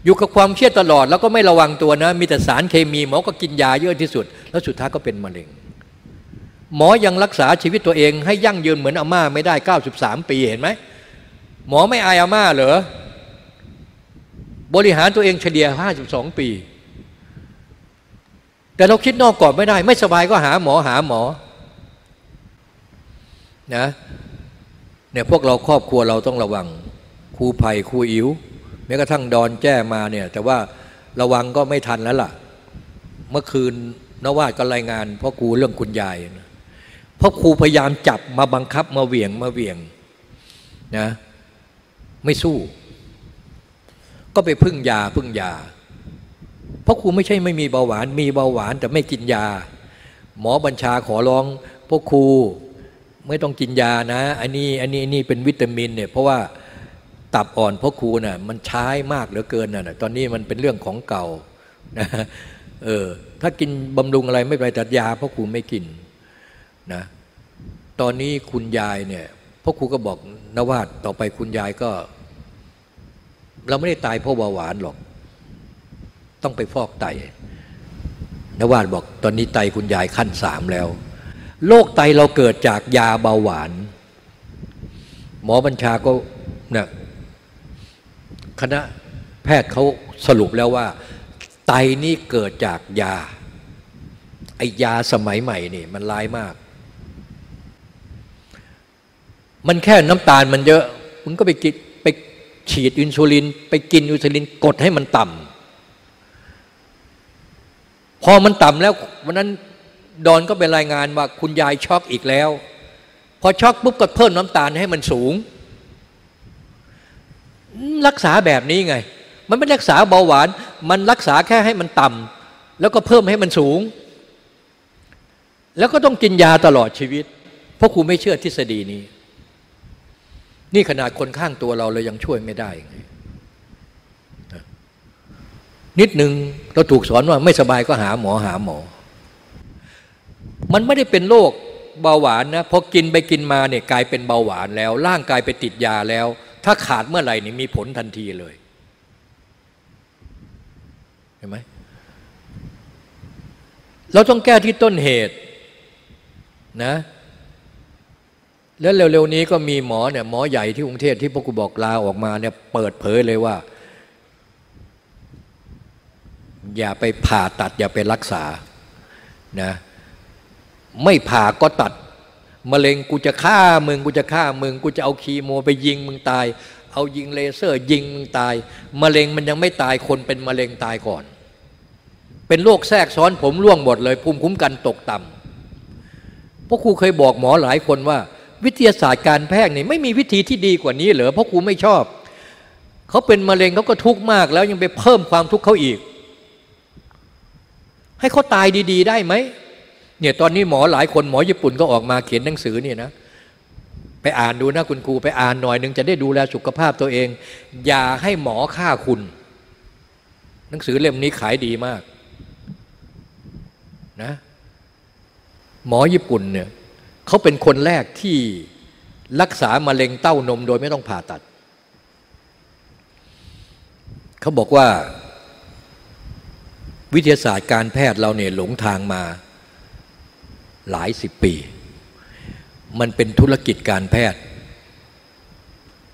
อยู่กับความเครียดตลอด แล้วก็ไม่ระวังตัวนะ มีแต่สารเคมีหมอก็กินยาเยอะที่สุด แล้วสุดท้ายก็เป็นมะเร็ง หมอยังรักษาชีวิตตัวเอง ให้ยั่งยืนเหมือนอาม่าไม่ได้ 93 ปีเห็นไหมหมอไม่อายอาม่าเหรอบริหารตัวเองเฉลี่ย 52 ปี แต่เราคิดนอกกรอบไม่ได้ ไม่สบายก็หาหมอหาหมอนะเนี่ยพวกเราครอบครัวเราต้องระวังครูไผ่ครูอิ๋วแม้กระทั่งดอนแจ้มาเนี่ยแต่ว่าระวังก็ไม่ทันแล้วล่ะ เมื่อคืนนวาดก็รายงานพ่อครูเรื่องคุณยายนะพราะครูพยายามจับมาบังคับมาเหวี่ยงมาเหวี่ยงนะไม่สู้ ก็ไปพึ่งยาพึ่งยา เพราะครูไม่ใช่ไม่มีเบาหวาน มีเบาหวานแต่ไม่กินยา หมอบัญชาขอร้องพวกครูไม่ต้องกินยานะ อันนี้อันนี้อันนี้เป็นวิตามินเนี่ยเพราะว่าตับอ่อนพ่อครูน่ะมันใช้มากเหลือเกินน่ะตอนนี้มันเป็นเรื่องของเก่านะเออถ้ากินบำรุงอะไรไม่ไปแต่ยาพ่อครูไม่กินนะตอนนี้คุณยายเนี่ยพ่อครูก็บอกนวาดต่อไปคุณยายก็ เราไม่ได้ตายเพราะเบาหวานหรอก ต้องไปฟอกไตนวาดบอกตอนนี้ไตคุณยายขั้นสามแล้ว โรคไตเราเกิดจากยาเบาหวาน หมอบัญชาก็นะคณะแพทย์เขาสรุปแล้วว่า ไตนี่เกิดจากยาไอยาสมัยใหม่นี่มันร้ายมาก มันแค่น้ำตาลมันเยอะ มึงก็ไปกินไปฉีดอินซูลิน ไปกินอินซูลินกดให้มันต่ำ พอมันต่ำแล้ววันนั้นดอนก็เป็นรายงานว่าคุณยายช็อกอีกแล้ว พอช็อกปุ๊บก็เพิ่มน้ำตาลให้มันสูง รักษาแบบนี้ไง มันไม่รักษาเบาหวาน มันรักษาแค่ให้มันต่ำแล้วก็เพิ่มให้มันสูง แล้วก็ต้องกินยาตลอดชีวิต เพราะครูไม่เชื่อทฤษฎีนี้ นี่ขนาดคนข้างตัวเราเรายังช่วยไม่ได้ไง นิดหนึ่งเราถูกสอนว่าไม่สบายก็หาหมอหาหมอ มันไม่ได้เป็นโรคเบาหวานนะพอกินไปกินมาเนี่ยกลายเป็นเบาหวานแล้ว ร่างกายไปติดยาแล้ว ถ้าขาดเมื่อไหร่นี่มีผลทันทีเลยเห็นไหมเราต้องแก้ที่ต้นเหตุนะแล้วเร็วๆนี้ก็มีหมอเนี่ยหมอใหญ่ที่กรุงเทพที่พวกกูบอกลาออกมาเนี่ยเปิดเผยเลยว่า อย่าไปผ่าตัดอย่าไปรักษานะไม่ผ่าก็ตัดมะเร็งกูจะฆ่ามึงกูจะฆ่ามึงกูจะเอาคีโมไปยิงมึงตาย เอายิงเลเซอร์ยิงมึงตายมะเร็งมันยังไม่ตายคนเป็นมะเร็งตายก่อน เป็นโรคแทรกซ้อนผมร่วงหมดเลย ภูมิคุ้มกันตกต่ำพราะครูเคยบอกหมอหลายคนว่า วิทยาศาสตร์การแพทย์นี่ไม่มีวิธีที่ดีกว่านี้เหรอเพราะครูไม่ชอบเขาเป็นมะเร็งเขาก็ทุกข์มากแล้วยังไปเพิ่มความทุกข์เขาอีก ให้เขาตายดีๆ ได้ไหมเนี่ยตอนนี้หมอหลายคนหมอญี่ปุ่นก็ออกมาเขียนหนังสือเนี่ยนะไปอ่านดูนะคุณครูไปอ่านหน่อยหนึ่งจะได้ดูแลสุขภาพตัวเอง อย่าให้หมอฆ่าคุณ หนังสือเล่มนี้ขายดีมากนะหมอญี่ปุ่นเนี่ยเขาเป็นคนแรกที่รักษามะเร็งเต้านมโดยไม่ต้องผ่าตัด เขาบอกว่า วิทยาศาสตร์การแพทย์เราเนี่ยหลงทางมาหลายสิบปี มันเป็นธุรกิจการแพทย์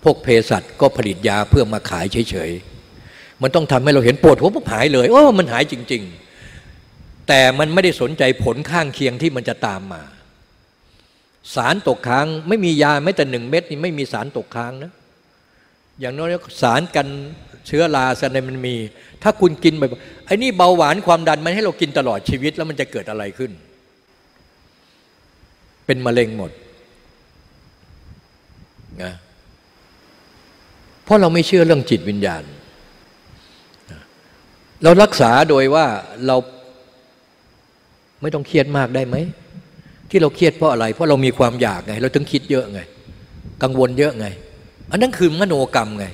พวกเภสัชก็ผลิตยาเพื่อมาขายเฉยๆ มันต้องทำให้เราเห็นปวดหัวปุ๊บหายเลยโอ้มันหายจริง ๆ แต่มันไม่ได้สนใจผลข้างเคียงที่มันจะตามมา สารตกค้างไม่มียาแม้แต่หนึ่งเม็ดนี่ไม่มีสารตกค้างนะ อย่างน้อยสารกันเชื้อราสารมันมี ถ้าคุณกินไป ไอ้นี่เบาหวานความดันมันให้เรากินตลอดชีวิตแล้วมันจะเกิดอะไรขึ้น เป็นมะเร็งหมดนะเพราะเราไม่เชื่อเรื่องจิตวิญญาณ เรารักษาโดยว่าเราไม่ต้องเครียดมากได้ไหม ที่เราเครียดเพราะอะไร เพราะเรามีความอยากไง เราถึงคิดเยอะไง กังวลเยอะไง อันนั้นคือมโนกรรมไง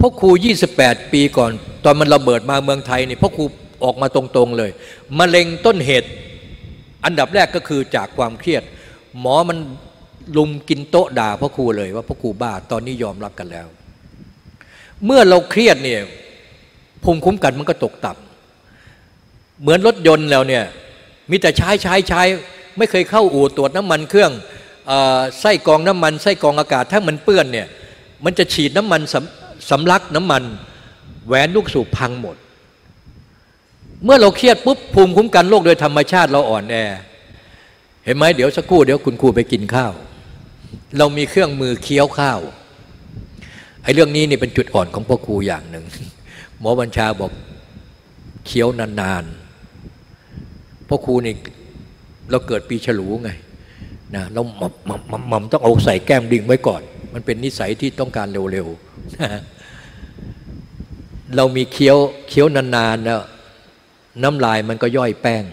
พ่อครู 28 ปีก่อน ตอนมันระเบิดมาเมืองไทยนี่พ่อครูออกมาตรงๆเลยมะเร็งต้นเหตุ อันดับแรกก็คือจากความเครียด หมอมันลุมกินโต๊ะด่าพ่อครูเลยว่าพ่อครูบ้าตอนนี้ยอมรับกันแล้ว เมื่อเราเครียดเนี่ยภูมิคุ้มกันมันก็ตกต่ำเหมือนรถยนต์แล้วเนี่ยมีแต่ใช้ใช้ใช้ไม่เคยเข้าอู่ตรวจน้ำมันเครื่องไส้กองน้ำมันไส้กองอากาศถ้ามันเปื้อนเนี่ยมันจะฉีดน้ำมัน สำลักน้ำมันแหวนลูกสูบพังหมด เมื่อเราเครียดปุ๊บภูมิคุ้มกันโรคโดยธรรมชาติเราอ่อนแอ เห็นไหมเดี๋ยวสักครู่เดี๋ยวคุณครูไปกินข้าว เรามีเครื่องมือเคี้ยวข้าวไอ้เรื่องนี้นี่เป็นจุดอ่อนของพ่อครูอย่างหนึ่ง หมอบัญชาบอกเคี้ยวนานๆพ่อครูนี่เราเกิดปีฉลูไงนะเราหม่ำหม่ำหม่ำต้องเอาใส่แก้มดิ่งไว้ก่อน มันเป็นนิสัยที่ต้องการเร็วๆ เรามีเคี้ยวเคี้ยวนานๆแล้วน้ำลายมันก็ย่อยแป้ง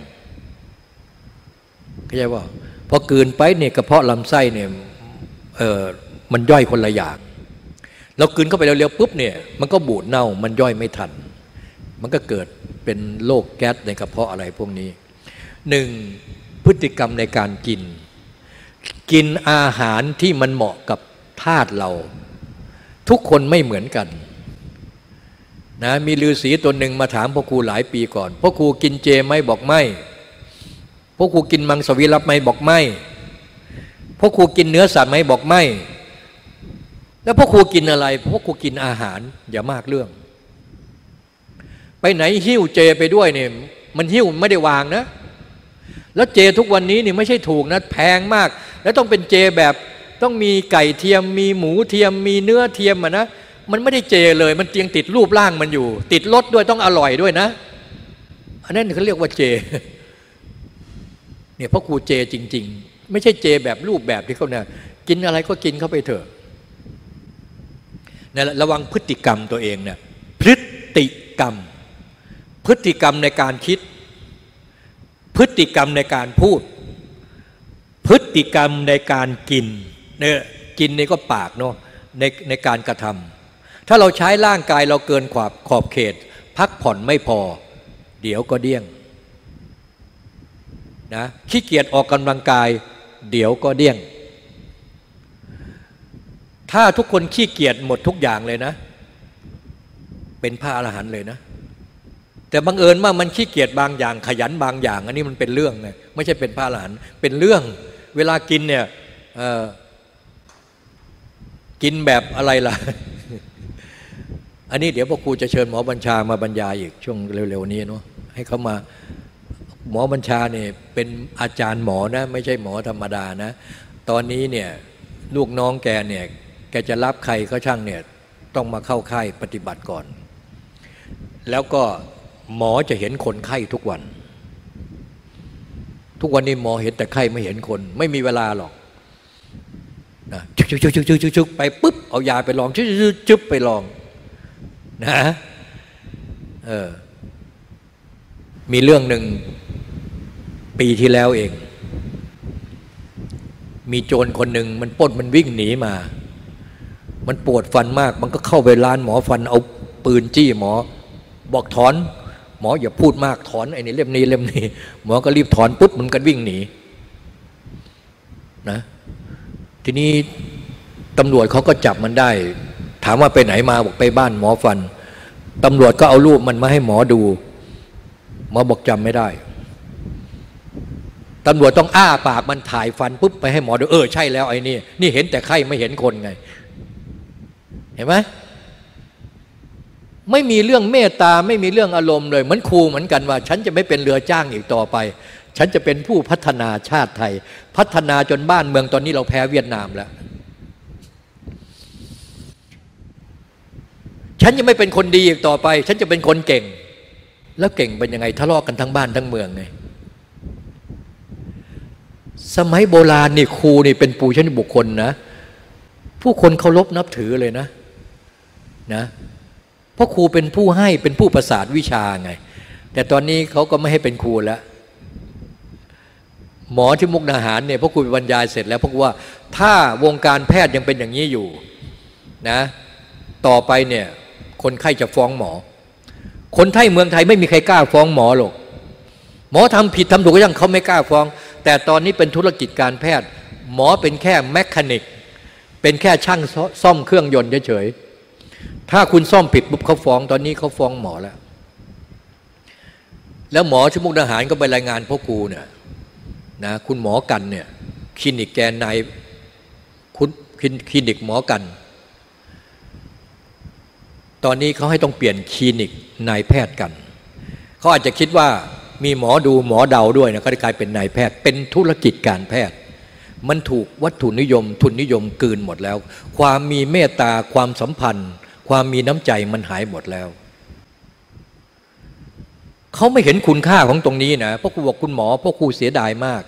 เข้าใจว่าพอกืนไปเนี่ยกระเพาะลำไส้เนี่ยเออมันย่อยคนละอย่างเรากืนเข้าไปเร็วๆปุ๊บเนี่ยมันก็บูดเน่ามันย่อยไม่ทัน มันก็เกิดเป็นโรคแก๊สในกระเพาะอะไรพวกนี้หนึ่งพฤติกรรมในการกิน กินอาหารที่มันเหมาะกับธาตุเรา ทุกคนไม่เหมือนกันนะมีฤาษีตัวหนึ่งมาถามพ่อครูหลายปีก่อนพ่อครูกินเจไหมบอกไม่พ่อครูกินมังสวิรัตไหมบอกไม่พ่อครูกินเนื้อสัตว์ไหมบอกไม่ แล้วพ่อครูกินอะไรพ่อครูกินอาหารอย่ามากเรื่อง ไปไหนหิ้วเจไปด้วยเนี่ยมันหิ้วไม่ได้วางนะ แล้วเจทุกวันนี้นี่ไม่ใช่ถูกนะแพงมาก แล้วต้องเป็นเจแบบ ต้องมีไก่เทียมมีหมูเทียม มีเนื้อเทียมอะนะมันไม่ได้เจเลยมันเตียงติดรูปร่างมันอยู่ ติดรสด้วยต้องอร่อยด้วยนะอันนั้นเขาเรียกว่าเจเนี่ยพ่อครูเจจริง ๆ ไม่ใช่เจแบบรูปแบบที่เขาเนี่ยกินอะไรก็กินเข้าไปเถอะนะระวังพฤติกรรมตัวเองเนี่ยพฤติกรรม พฤติกรรมในการคิด พฤติกรรมในการพูด พฤติกรรมในการกิน เนี่ยกินนี่ก็ปากเนาะในในการกระทำถ้าเราใช้ร่างกายเราเกินขอบขอบเขต พักผ่อนไม่พอ เดี๋ยวก็เดี้ยงนะขี้เกียจออกกำลังกาย เดี๋ยวก็เดี้ยง ถ้าทุกคนขี้เกียจหมดทุกอย่างเลยนะ เป็นพระอรหันต์เลยนะแต่บังเอิญว่ามันขี้เกียจบางอย่างขยันบางอย่าง อันนี้มันเป็นเรื่องไงไม่ใช่เป็นพระอรหันต์เป็นเรื่อง เวลากินเนี่ย กินแบบอะไรล่ะ อันนี้เดี๋ยวพ่อครูจะเชิญหมอบัญชามาบรรยายอีกช่วงเร็วๆนี้เนาะให้เขามาหมอบัญชาเนี่ยเป็นอาจารย์หมอนะ ไม่ใช่หมอธรรมดานะ ตอนนี้เนี่ยลูกน้องแกเนี่ยแกจะรับใครก็ช่างเนี่ยต้องมาเข้าค่ายปฏิบัติก่อน แล้วก็หมอจะเห็นคนไข้ทุกวัน ทุกวันนี้หมอเห็นแต่ไข้ไม่เห็นคน ไม่มีเวลาหรอก นะชุบชุบชุบชุบชุบชุบไปปุ๊บเอายาไปลองชุบชุบชุบไปลองนะเออมีเรื่องหนึ่งปีที่แล้วเอง มีโจรคนหนึ่งมันป้นมันวิ่งหนีมา มันปวดฟันมาก มันก็เข้าไปร้านหมอฟันเอาปืนจี้หมอ บอกถอน หมออย่าพูดมากถอนไอ้นี่เล่มนี้เล่มนี้ หมอก็รีบถอนปุ๊บมันก็วิ่งหนีนะ ทีนี้ตำรวจเขาก็จับมันได้ ถามว่าไปไหนมาบอกไปบ้านหมอฟันตำรวจก็เอารูปมันมาให้หมอดูหมอบอกจำไม่ได้ตำรวจต้องอ้าปากมันถ่ายฟันปุ๊บไปให้หมอดูเออใช่แล้วไอ้นี่นี่เห็นแต่ไข้ไม่เห็นคนไง เห็นไหมไม่มีเรื่องเมตตาไม่มีเรื่องอารมณ์เลย เหมือนครูเหมือนกันว่า ฉันจะไม่เป็นเรือจ้างอีกต่อไป ฉันจะเป็นผู้พัฒนาชาติไทย พัฒนาจนบ้านเมืองตอนนี้เราแพ้เวียดนามแล้ว ฉันจะไม่เป็นคนดีอีกต่อไป ฉันจะเป็นคนเก่ง แล้วเก่งเป็นยังไงทะเลาะกกันทั้งบ้านทั้งเมืองไงสมัยโบราณนี่ครูนี่เป็นปูชนีบุคคลนะ ผู้คนเคารพนับถือเลยนะนะเพราะครูเป็นผู้ให้เป็นผู้ประสาทวิชาไง แต่ตอนนี้เขาก็ไม่ให้เป็นครูแล้ว หมอที่มุกนาหารเนี่ยพระครูบรรยายเสร็จแล้วพราะว่าถ้าวงการแพทย์ยังเป็นอย่างนี้อยู่นะต่อไปเนี่ยคนไข้จะฟ้องหมอ คนไทยเมืองไทยไม่มีใครกล้าฟ้องหมอหรอกหมอทำผิดทำถูกก็ยังเขาไม่กล้าฟ้อง แต่ตอนนี้เป็นธุรกิจการแพทย์ หมอเป็นแค่แมคคานิก เป็นแค่ช่างซ่อมเครื่องยนต์เฉยๆถ้าคุณซ่อมผิดปุ๊บเขาฟ้องตอนนี้เขาฟ้องหมอแล้ว แล้วหมอชมุกดาหารก็ไปรายงานพ่อครูเนี่ย นะคุณหมอกันเนี่ยคลินิกแกนนายคุณคลินิกหมอกัน ตอนนี้เขาให้ต้องเปลี่ยนคลินิกนายแพทย์กันเขาอาจจะคิดว่ามีหมอดูหมอเดาด้วยนะก็กลายเป็นนายแพทย์ เป็นธุรกิจการแพทย์ มันถูกวัตถุนิยม ทุนนิยมกืนหมดแล้ว ความมีเมตตาความสัมพันธ์ ความมีน้ำใจมันหายหมดแล้ว เขาไม่เห็นคุณค่าของตรงนี้นะพวกครูบอกคุณหมอพวกครูเสียดายมาก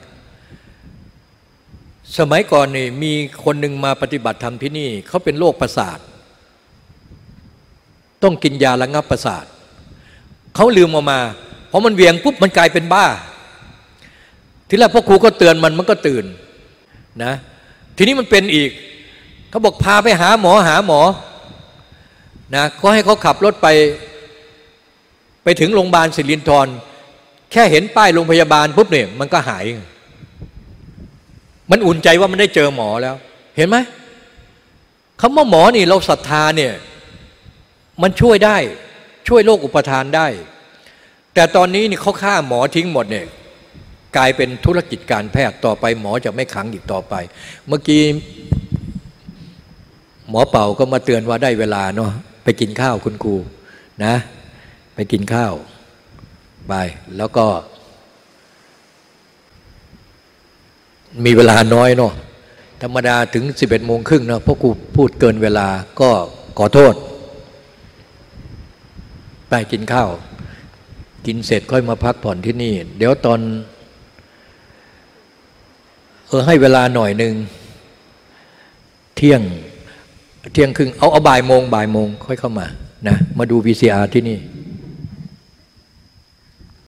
สมัยก่อนนี่มีคนหนึ่งมาปฏิบัติธรรมที่นี่เขาเป็นโรคประสาท ต้องกินยาระงับประสาทเขาลืมออกมาพอมันเวียงปุ๊บมันกลายเป็นบ้า ทีแรกพ่อครูก็เตือนมันมันก็ตื่นนะทีนี้มันเป็นอีกเขาบอกพาไปหาหมอหาหมอนะก็ให้เขาขับรถไป ไปถึงโรงพยาบาลศิรินทรแค่เห็นป้ายโรงพยาบาลปุ๊บเนี่ยมันก็หาย มันอุ่นใจว่ามันได้เจอหมอแล้ว เห็นไหมคำว่าหมอนี่เราศรัทธาเนี่ยมันช่วยได้ช่วยโรคอุปทานได้ แต่ตอนนี้นี่เขาฆ่าหมอทิ้งหมดเนี่ยกลายเป็นธุรกิจการแพทย์ต่อไป หมอจะไม่ขังอีกต่อไป เมื่อกี้หมอเป่าก็มาเตือนว่าได้เวลาเนาะไปกินข้าวคุณครูนะ ไปกินข้าวไปแล้วก็ มีเวลาน้อยเนาะธรรมดาถึงสิบเอ็ดโมงครึ่งนะเพราะครูพูดเกินเวลาก็ขอโทษ ไปกินข้าว กินเสร็จค่อยมาพักผ่อนที่นี่ เดี๋ยวตอน เออให้เวลาหน่อยหนึ่งเที่ยงเที่ยงครึ่งเอาเอาบ่ายโมงบ่ายโมงค่อยเข้ามานะมาดู VCR ที่นี่